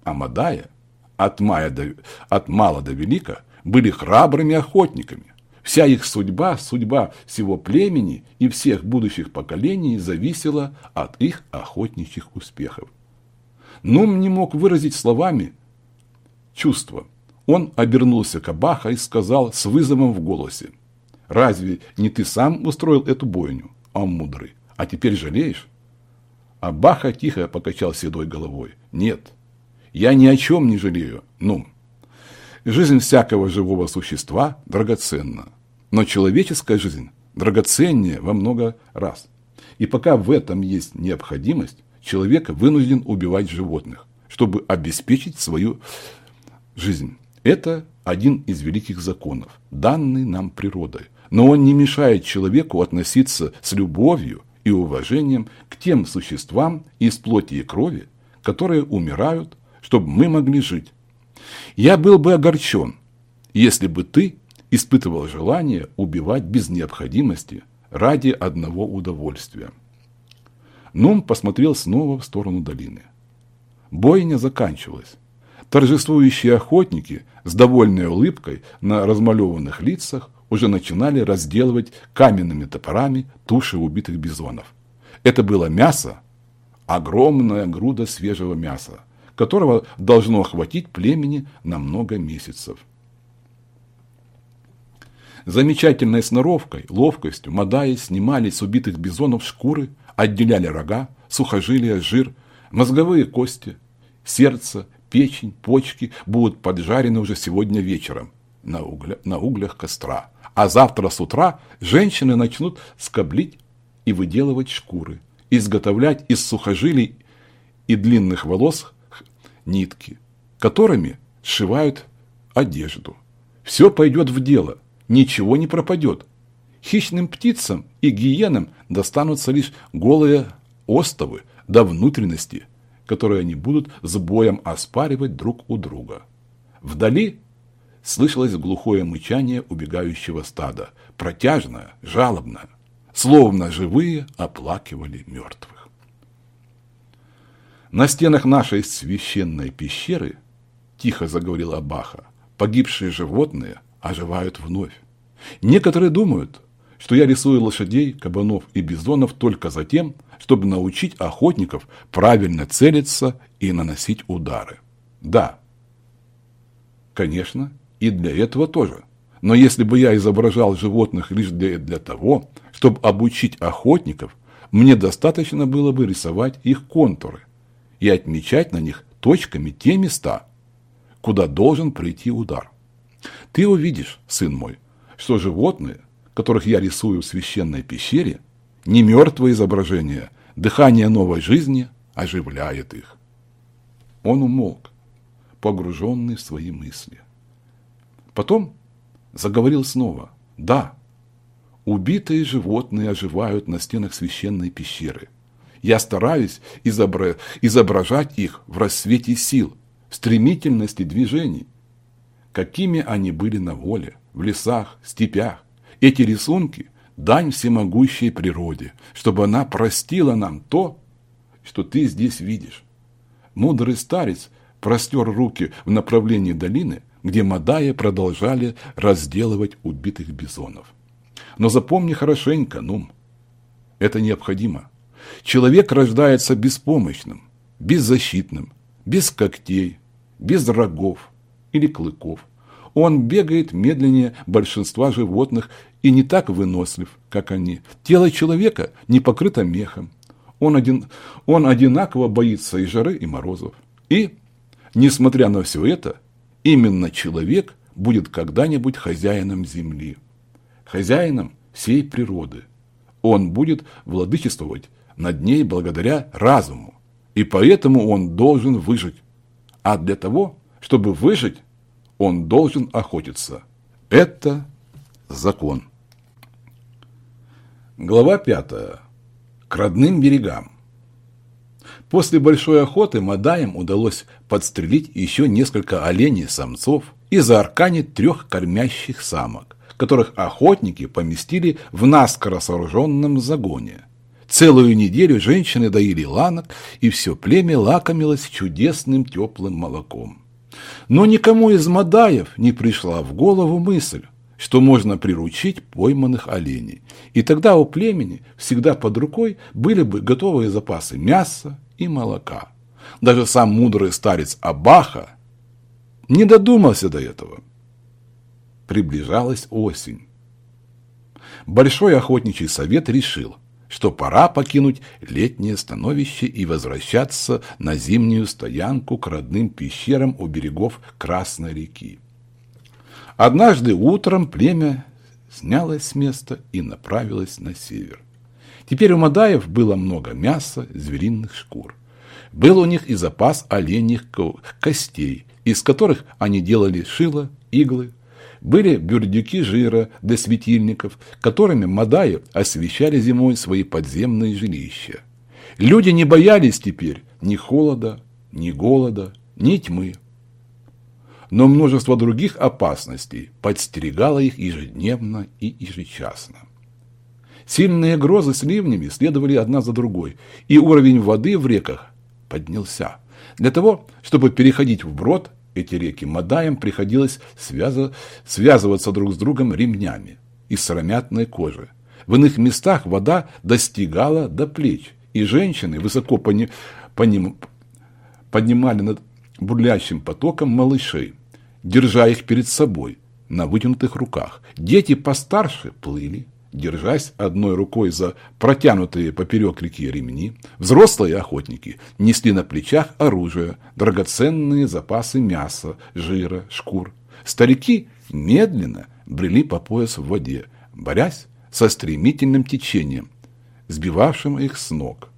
А Мадая, от, мая до, от мала до велика, были храбрыми охотниками, Вся их судьба, судьба всего племени и всех будущих поколений зависела от их охотничьих успехов. Нум не мог выразить словами чувства. Он обернулся к Абаха и сказал с вызовом в голосе. «Разве не ты сам устроил эту бойню, о мудрый? А теперь жалеешь?» Абаха тихо покачал седой головой. «Нет, я ни о чем не жалею, Нум. Жизнь всякого живого существа драгоценна. Но человеческая жизнь драгоценнее во много раз. И пока в этом есть необходимость, человек вынужден убивать животных, чтобы обеспечить свою жизнь. Это один из великих законов, данный нам природой. Но он не мешает человеку относиться с любовью и уважением к тем существам из плоти и крови, которые умирают, чтобы мы могли жить. Я был бы огорчен, если бы ты испытывал желание убивать без необходимости ради одного удовольствия. Нум посмотрел снова в сторону долины. Бойня заканчивалась. Торжествующие охотники с довольной улыбкой на размалеванных лицах уже начинали разделывать каменными топорами туши убитых бизонов. Это было мясо, огромная груда свежего мяса, которого должно хватить племени на много месяцев. Замечательной сноровкой, ловкостью Мадаи снимали с убитых бизонов шкуры, отделяли рога, сухожилия, жир, мозговые кости, сердце, печень, почки будут поджарены уже сегодня вечером на, угля, на углях костра. А завтра с утра женщины начнут скоблить и выделывать шкуры, изготовлять из сухожилий и длинных волос нитки, которыми сшивают одежду. Все пойдет в дело, ничего не пропадет. Хищным птицам и гиенам достанутся лишь голые остовы до внутренности, которые они будут с боем оспаривать друг у друга. Вдали слышалось глухое мычание убегающего стада, протяжное, жалобное, словно живые оплакивали мертвых. На стенах нашей священной пещеры, тихо заговорила Абаха, погибшие животные оживают вновь. Некоторые думают, что я рисую лошадей, кабанов и бизонов только за тем, чтобы научить охотников правильно целиться и наносить удары. Да, конечно, и для этого тоже. Но если бы я изображал животных лишь для, для того, чтобы обучить охотников, мне достаточно было бы рисовать их контуры и отмечать на них точками те места, куда должен прийти удар. Ты увидишь, сын мой, что животные, которых я рисую в священной пещере, не мертвые изображения, дыхание новой жизни оживляет их. Он умолк, погруженный в свои мысли. Потом заговорил снова. Да, убитые животные оживают на стенах священной пещеры. Я стараюсь изобра... изображать их в рассвете сил, в стремительности движений. Какими они были на воле, в лесах, степях. Эти рисунки – дань всемогущей природе, чтобы она простила нам то, что ты здесь видишь. Мудрый старец простер руки в направлении долины, где Мадая продолжали разделывать убитых бизонов. Но запомни хорошенько, Нум, это необходимо. Человек рождается беспомощным, беззащитным, без когтей, без рогов или клыков. Он бегает медленнее большинства животных и не так вынослив, как они. Тело человека не покрыто мехом. Он, один, он одинаково боится и жары, и морозов. И, несмотря на все это, именно человек будет когда-нибудь хозяином земли, хозяином всей природы. Он будет владычествовать над ней благодаря разуму, и поэтому он должен выжить. А для того, чтобы выжить, он должен охотиться. Это закон. Глава пятая. К родным берегам. После большой охоты Мадаям удалось подстрелить еще несколько оленей-самцов и заарканить трех кормящих самок, которых охотники поместили в наскоро сооруженном загоне. Целую неделю женщины доили ланок, и все племя лакомилось чудесным теплым молоком. Но никому из Мадаев не пришла в голову мысль, что можно приручить пойманных оленей. И тогда у племени всегда под рукой были бы готовые запасы мяса и молока. Даже сам мудрый старец Абаха не додумался до этого. Приближалась осень. Большой охотничий совет решил, что пора покинуть летнее становище и возвращаться на зимнюю стоянку к родным пещерам у берегов Красной реки. Однажды утром племя снялось с места и направилось на север. Теперь у Мадаев было много мяса, звериных шкур. Был у них и запас оленьих костей, из которых они делали шило, иглы. Были бюрдюки жира для светильников, которыми Мадаи освещали зимой свои подземные жилища. Люди не боялись теперь ни холода, ни голода, ни тьмы но множество других опасностей подстерегало их ежедневно и ежечасно. Сильные грозы с ливнями следовали одна за другой, и уровень воды в реках поднялся. Для того, чтобы переходить вброд эти реки, Мадаям приходилось связа... связываться друг с другом ремнями из сыромятной кожи. В иных местах вода достигала до плеч, и женщины высоко пони... Поним... поднимали над бурлящим потоком малышей, держа их перед собой, на вытянутых руках. Дети постарше плыли, держась одной рукой за протянутые поперек реки ремни. Взрослые охотники несли на плечах оружие, драгоценные запасы мяса, жира, шкур. Старики медленно брели по пояс в воде, борясь со стремительным течением, сбивавшим их с ног.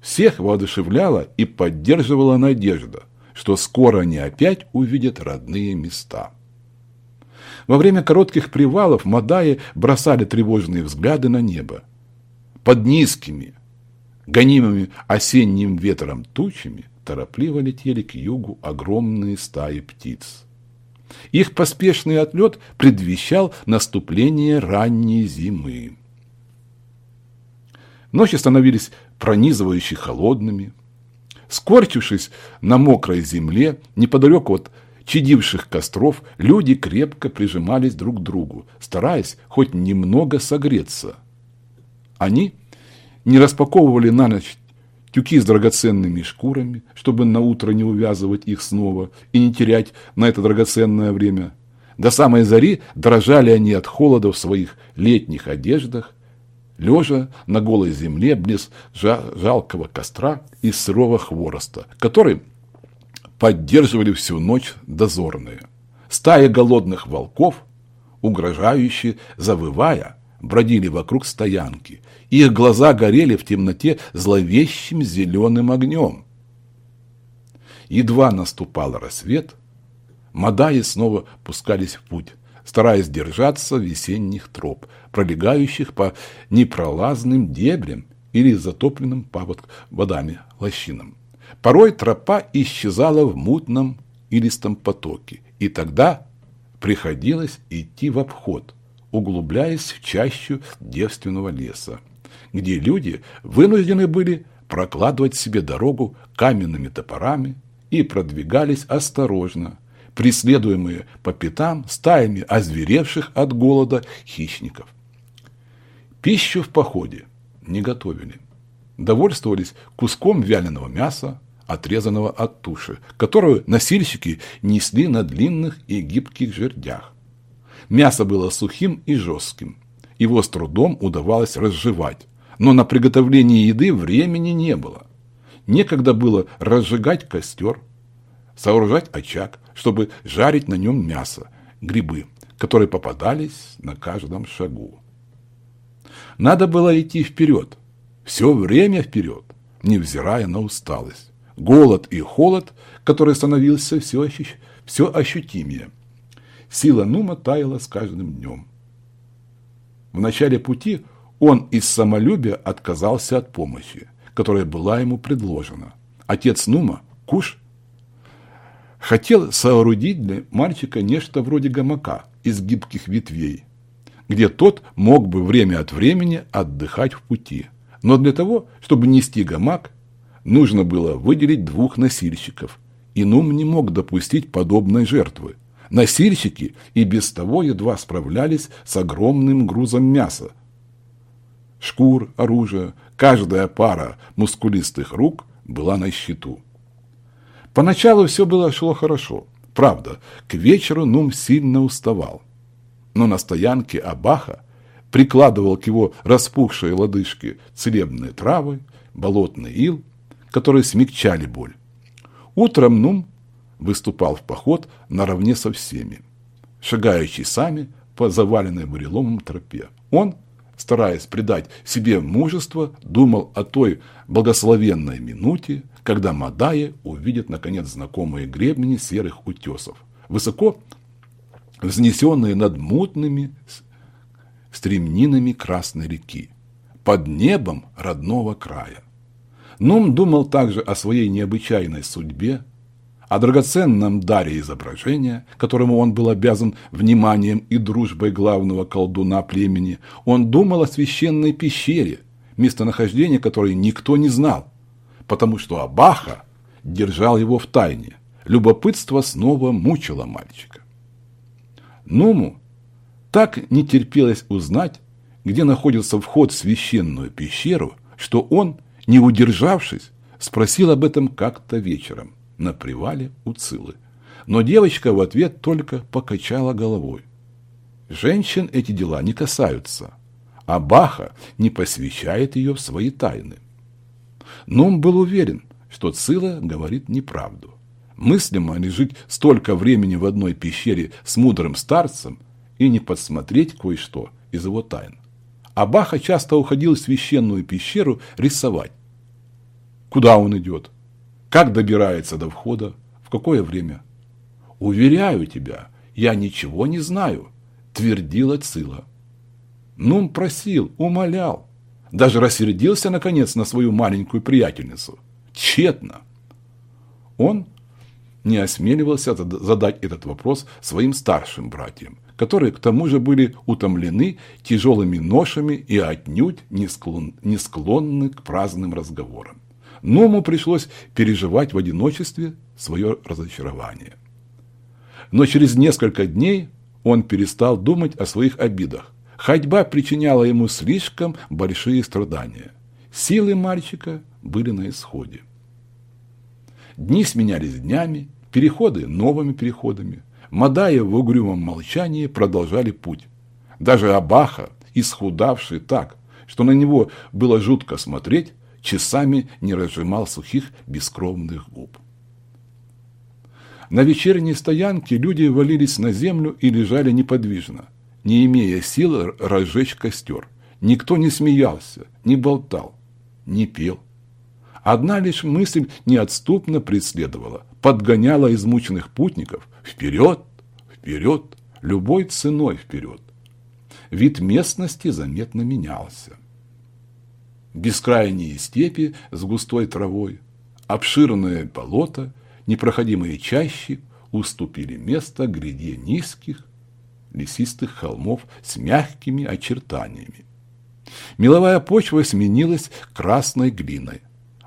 Всех воодушевляла и поддерживала надежда, что скоро они опять увидят родные места. Во время коротких привалов Мадаи бросали тревожные взгляды на небо. Под низкими, гонимыми осенним ветром тучами торопливо летели к югу огромные стаи птиц. Их поспешный отлет предвещал наступление ранней зимы. Ночи становились пронизывающе холодными. Скорчившись на мокрой земле, неподалеку от чадивших костров, люди крепко прижимались друг к другу, стараясь хоть немного согреться. Они не распаковывали на ночь тюки с драгоценными шкурами, чтобы на утро не увязывать их снова и не терять на это драгоценное время. До самой зари дрожали они от холода в своих летних одеждах, лежа на голой земле близ жалкого костра из сырого хвороста, который поддерживали всю ночь дозорные. Стаи голодных волков, угрожающие, завывая, бродили вокруг стоянки. Их глаза горели в темноте зловещим зеленым огнем. Едва наступал рассвет, Мадаи снова пускались в путь, стараясь держаться весенних троп, пролегающих по непролазным дебрям или затопленным павод водами лощинам. Порой тропа исчезала в мутном илистом потоке, и тогда приходилось идти в обход, углубляясь в чащу девственного леса, где люди вынуждены были прокладывать себе дорогу каменными топорами и продвигались осторожно, преследуемые по пятам стаями озверевших от голода хищников. Пищу в походе не готовили. Довольствовались куском вяленого мяса, отрезанного от туши, которую носильщики несли на длинных и гибких жердях. Мясо было сухим и жестким. Его с трудом удавалось разжевать, но на приготовление еды времени не было. Некогда было разжигать костер, сооружать очаг, чтобы жарить на нем мясо, грибы, которые попадались на каждом шагу. Надо было идти вперед, все время вперед, невзирая на усталость голод и холод, который становился все, ощущ... все ощутимее. Сила Нума таяла с каждым днем. В начале пути он из самолюбия отказался от помощи, которая была ему предложена. Отец Нума, Куш, хотел соорудить для мальчика нечто вроде гамака из гибких ветвей, где тот мог бы время от времени отдыхать в пути. Но для того, чтобы нести гамак, нужно было выделить двух носильщиков. И Нум не мог допустить подобной жертвы. Носильщики и без того едва справлялись с огромным грузом мяса. Шкур, оружие, каждая пара мускулистых рук была на счету. Поначалу все было шло хорошо. Правда, к вечеру Нум сильно уставал. Но на стоянке Абаха прикладывал к его распухшей лодыжке целебные травы, болотный ил которые смягчали боль. Утром Нум выступал в поход наравне со всеми, шагающий сами по заваленной буреломом тропе. Он, стараясь придать себе мужество, думал о той благословенной минуте, когда Мадая увидит, наконец, знакомые гребни серых утесов, высоко взнесенные над мутными стремнинами Красной реки, под небом родного края. Нум думал также о своей необычайной судьбе, о драгоценном даре изображения, которому он был обязан вниманием и дружбой главного колдуна племени. Он думал о священной пещере, местонахождение которой никто не знал, потому что Абаха держал его в тайне. Любопытство снова мучило мальчика. Нуму так не терпелось узнать, где находится вход в священную пещеру, что он – не удержавшись, спросил об этом как-то вечером на привале у Цилы. Но девочка в ответ только покачала головой. Женщин эти дела не касаются, а Баха не посвящает ее в свои тайны. Но он был уверен, что Цила говорит неправду. Мыслимо ли жить столько времени в одной пещере с мудрым старцем и не подсмотреть кое-что из его тайн? А Баха часто уходил в священную пещеру рисовать. Куда он идет? Как добирается до входа? В какое время? Уверяю тебя, я ничего не знаю, твердила Цила. Нум просил, умолял, даже рассердился, наконец, на свою маленькую приятельницу. Тщетно. Он не осмеливался задать этот вопрос своим старшим братьям, которые к тому же были утомлены тяжелыми ношами и отнюдь не, склон, не склонны к праздным разговорам. Но ему пришлось переживать в одиночестве свое разочарование. Но через несколько дней он перестал думать о своих обидах. Ходьба причиняла ему слишком большие страдания. Силы мальчика были на исходе. Дни сменялись днями, переходы новыми переходами. Мадая в угрюмом молчании продолжали путь. Даже Абаха, исхудавший так, что на него было жутко смотреть, часами не разжимал сухих бескровных губ. На вечерней стоянке люди валились на землю и лежали неподвижно, не имея сил разжечь костер. Никто не смеялся, не болтал, не пел. Одна лишь мысль неотступно преследовала, подгоняла измученных путников вперед, вперед, любой ценой вперед. Вид местности заметно менялся. Бескрайние степи с густой травой, обширные болота, непроходимые чащи уступили место гряде низких, лесистых холмов с мягкими очертаниями. Меловая почва сменилась красной глиной,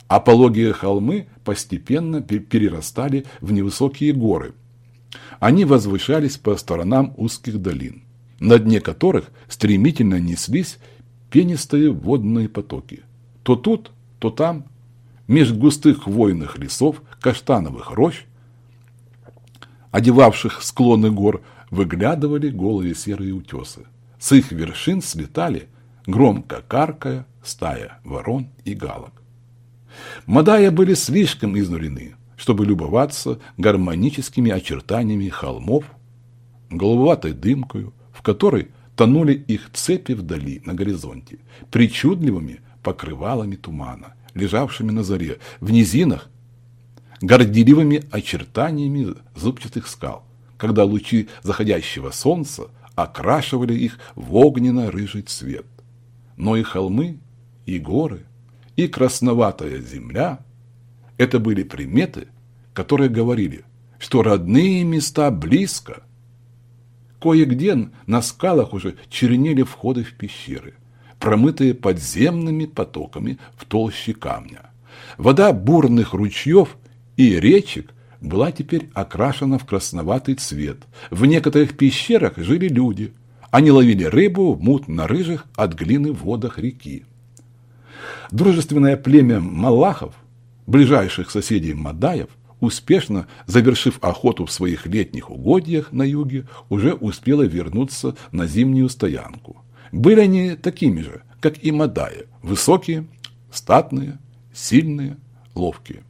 а пологие холмы постепенно перерастали в невысокие горы. Они возвышались по сторонам узких долин, на дне которых стремительно неслись пенистые водные потоки. То тут, то там, меж густых хвойных лесов, каштановых рощ, одевавших склоны гор, выглядывали голые серые утесы. С их вершин слетали, громко каркая, стая ворон и галок. Мадая были слишком изнурены, чтобы любоваться гармоническими очертаниями холмов, голубоватой дымкою, в которой тонули их цепи вдали на горизонте, причудливыми покрывалами тумана, лежавшими на заре, в низинах, горделивыми очертаниями зубчатых скал, когда лучи заходящего солнца окрашивали их в огненно-рыжий цвет. Но и холмы, и горы, и красноватая земля – это были приметы, которые говорили, что родные места близко. Кое-где на скалах уже чернели входы в пещеры, промытые подземными потоками в толще камня. Вода бурных ручьев и речек была теперь окрашена в красноватый цвет. В некоторых пещерах жили люди. Они ловили рыбу в мутно-рыжих от глины водах реки. Дружественное племя Малахов, ближайших соседей Мадаев, успешно завершив охоту в своих летних угодьях на юге, уже успело вернуться на зимнюю стоянку. Были они такими же, как и Мадая, высокие, статные, сильные, ловкие.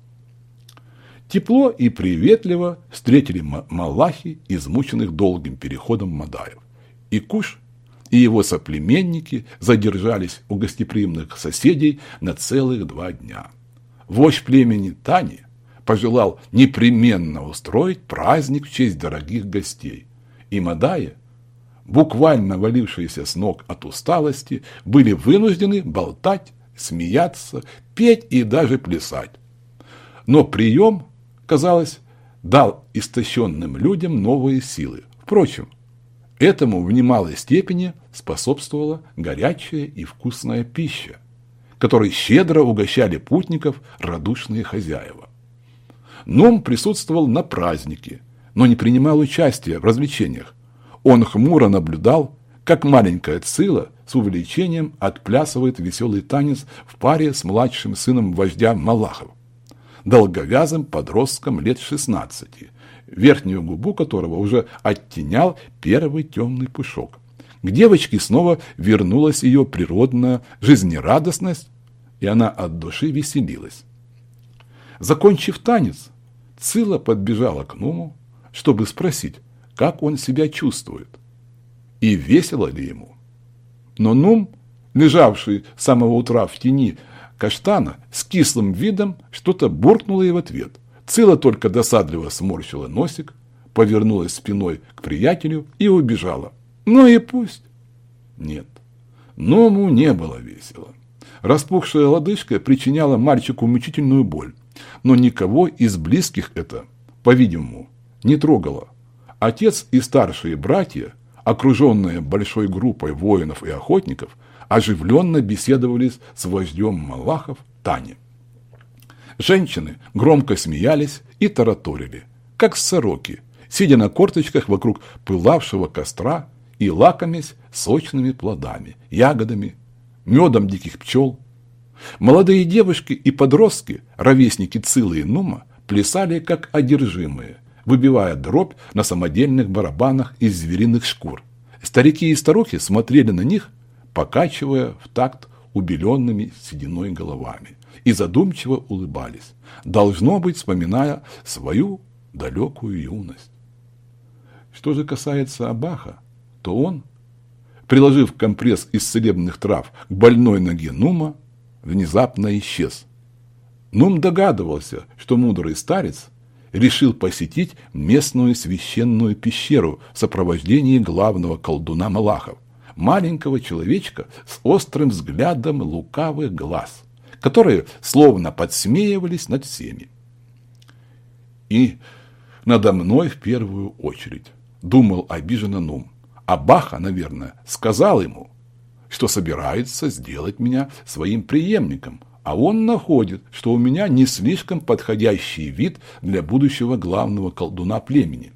Тепло и приветливо встретили Малахи, измученных долгим переходом Мадаев. И Куш и его соплеменники задержались у гостеприимных соседей на целых два дня. Вождь племени Тани пожелал непременно устроить праздник в честь дорогих гостей. И Мадая, буквально валившиеся с ног от усталости, были вынуждены болтать, смеяться, петь и даже плясать. Но прием, казалось, дал истощенным людям новые силы. Впрочем, Этому в немалой степени способствовала горячая и вкусная пища, которой щедро угощали путников радушные хозяева. Ном присутствовал на празднике, но не принимал участия в развлечениях. Он хмуро наблюдал, как маленькая Цила с увлечением отплясывает веселый танец в паре с младшим сыном вождя Малахов, долговязым подростком лет 16, верхнюю губу которого уже оттенял первый темный пушок. К девочке снова вернулась ее природная жизнерадостность, и она от души веселилась. Закончив танец, Цила подбежала к Нуму, чтобы спросить, как он себя чувствует и весело ли ему. Но Нум, лежавший с самого утра в тени каштана, с кислым видом что-то буркнула ей в ответ. Цила только досадливо сморщила носик, повернулась спиной к приятелю и убежала. Ну и пусть. Нет, Ному не было весело. Распухшая лодыжка причиняла мальчику мучительную боль, но никого из близких это, по-видимому, не трогало. Отец и старшие братья, окруженные большой группой воинов и охотников, оживленно беседовали с вождем Малахов Тани. Женщины громко смеялись и тараторили, как сороки, сидя на корточках вокруг пылавшего костра и лакомясь сочными плодами, ягодами, медом диких пчел. Молодые девушки и подростки, ровесники Цилы и Нума, плясали как одержимые, выбивая дробь на самодельных барабанах из звериных шкур. Старики и старухи смотрели на них, покачивая в такт убеленными сединой головами, и задумчиво улыбались, должно быть, вспоминая свою далекую юность. Что же касается Абаха, то он, приложив компресс из целебных трав к больной ноге Нума, внезапно исчез. Нум догадывался, что мудрый старец решил посетить местную священную пещеру в сопровождении главного колдуна Малахов, маленького человечка с острым взглядом лукавых глаз, которые словно подсмеивались над всеми. И надо мной в первую очередь, думал обиженно Нум. А Баха, наверное, сказал ему, что собирается сделать меня своим преемником, а он находит, что у меня не слишком подходящий вид для будущего главного колдуна племени.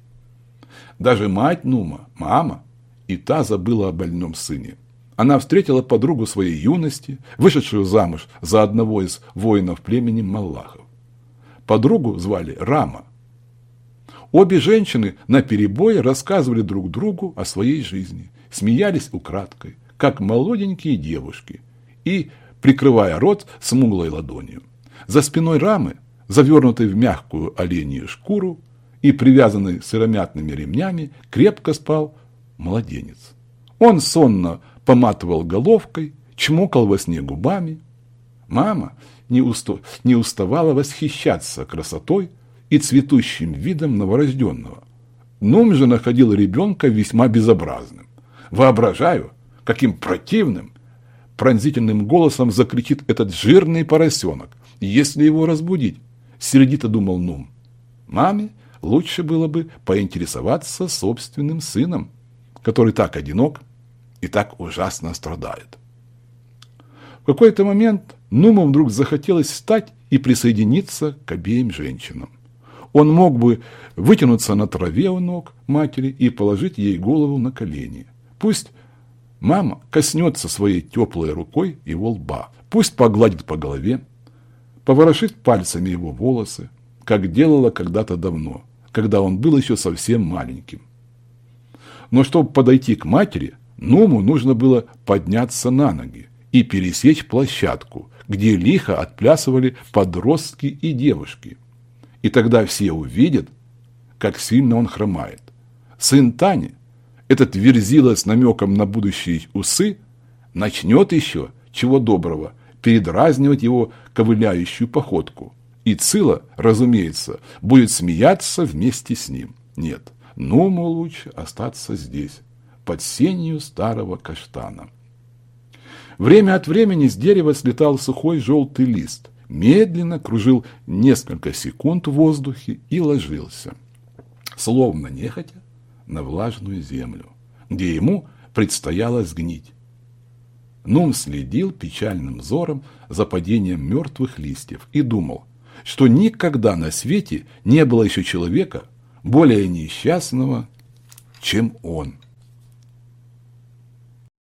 Даже мать Нума, мама, и та забыла о больном сыне. Она встретила подругу своей юности, вышедшую замуж за одного из воинов племени Маллахов. Подругу звали Рама, Обе женщины наперебой рассказывали друг другу о своей жизни, смеялись украдкой, как молоденькие девушки, и, прикрывая рот смуглой ладонью. За спиной рамы, завернутой в мягкую оленью шкуру и привязанной сыромятными ремнями, крепко спал младенец. Он сонно поматывал головкой, чмокал во сне губами. Мама не, уста... не уставала восхищаться красотой и цветущим видом новорожденного. Нум же находил ребенка весьма безобразным. Воображаю, каким противным, пронзительным голосом закричит этот жирный поросенок, если его разбудить, сердито думал Нум. Маме лучше было бы поинтересоваться собственным сыном, который так одинок и так ужасно страдает. В какой-то момент Нуму вдруг захотелось встать и присоединиться к обеим женщинам. Он мог бы вытянуться на траве у ног матери и положить ей голову на колени. Пусть мама коснется своей теплой рукой его лба, пусть погладит по голове, поворошит пальцами его волосы, как делала когда-то давно, когда он был еще совсем маленьким. Но чтобы подойти к матери, Ному нужно было подняться на ноги и пересечь площадку, где лихо отплясывали подростки и девушки – и тогда все увидят, как сильно он хромает. Сын Тани, этот верзила с намеком на будущие усы, начнет еще, чего доброго, передразнивать его ковыляющую походку. И Цила, разумеется, будет смеяться вместе с ним. Нет, ну, мол, лучше остаться здесь, под сенью старого каштана. Время от времени с дерева слетал сухой желтый лист медленно кружил несколько секунд в воздухе и ложился, словно нехотя, на влажную землю, где ему предстояло сгнить. Нум следил печальным взором за падением мертвых листьев и думал, что никогда на свете не было еще человека более несчастного, чем он.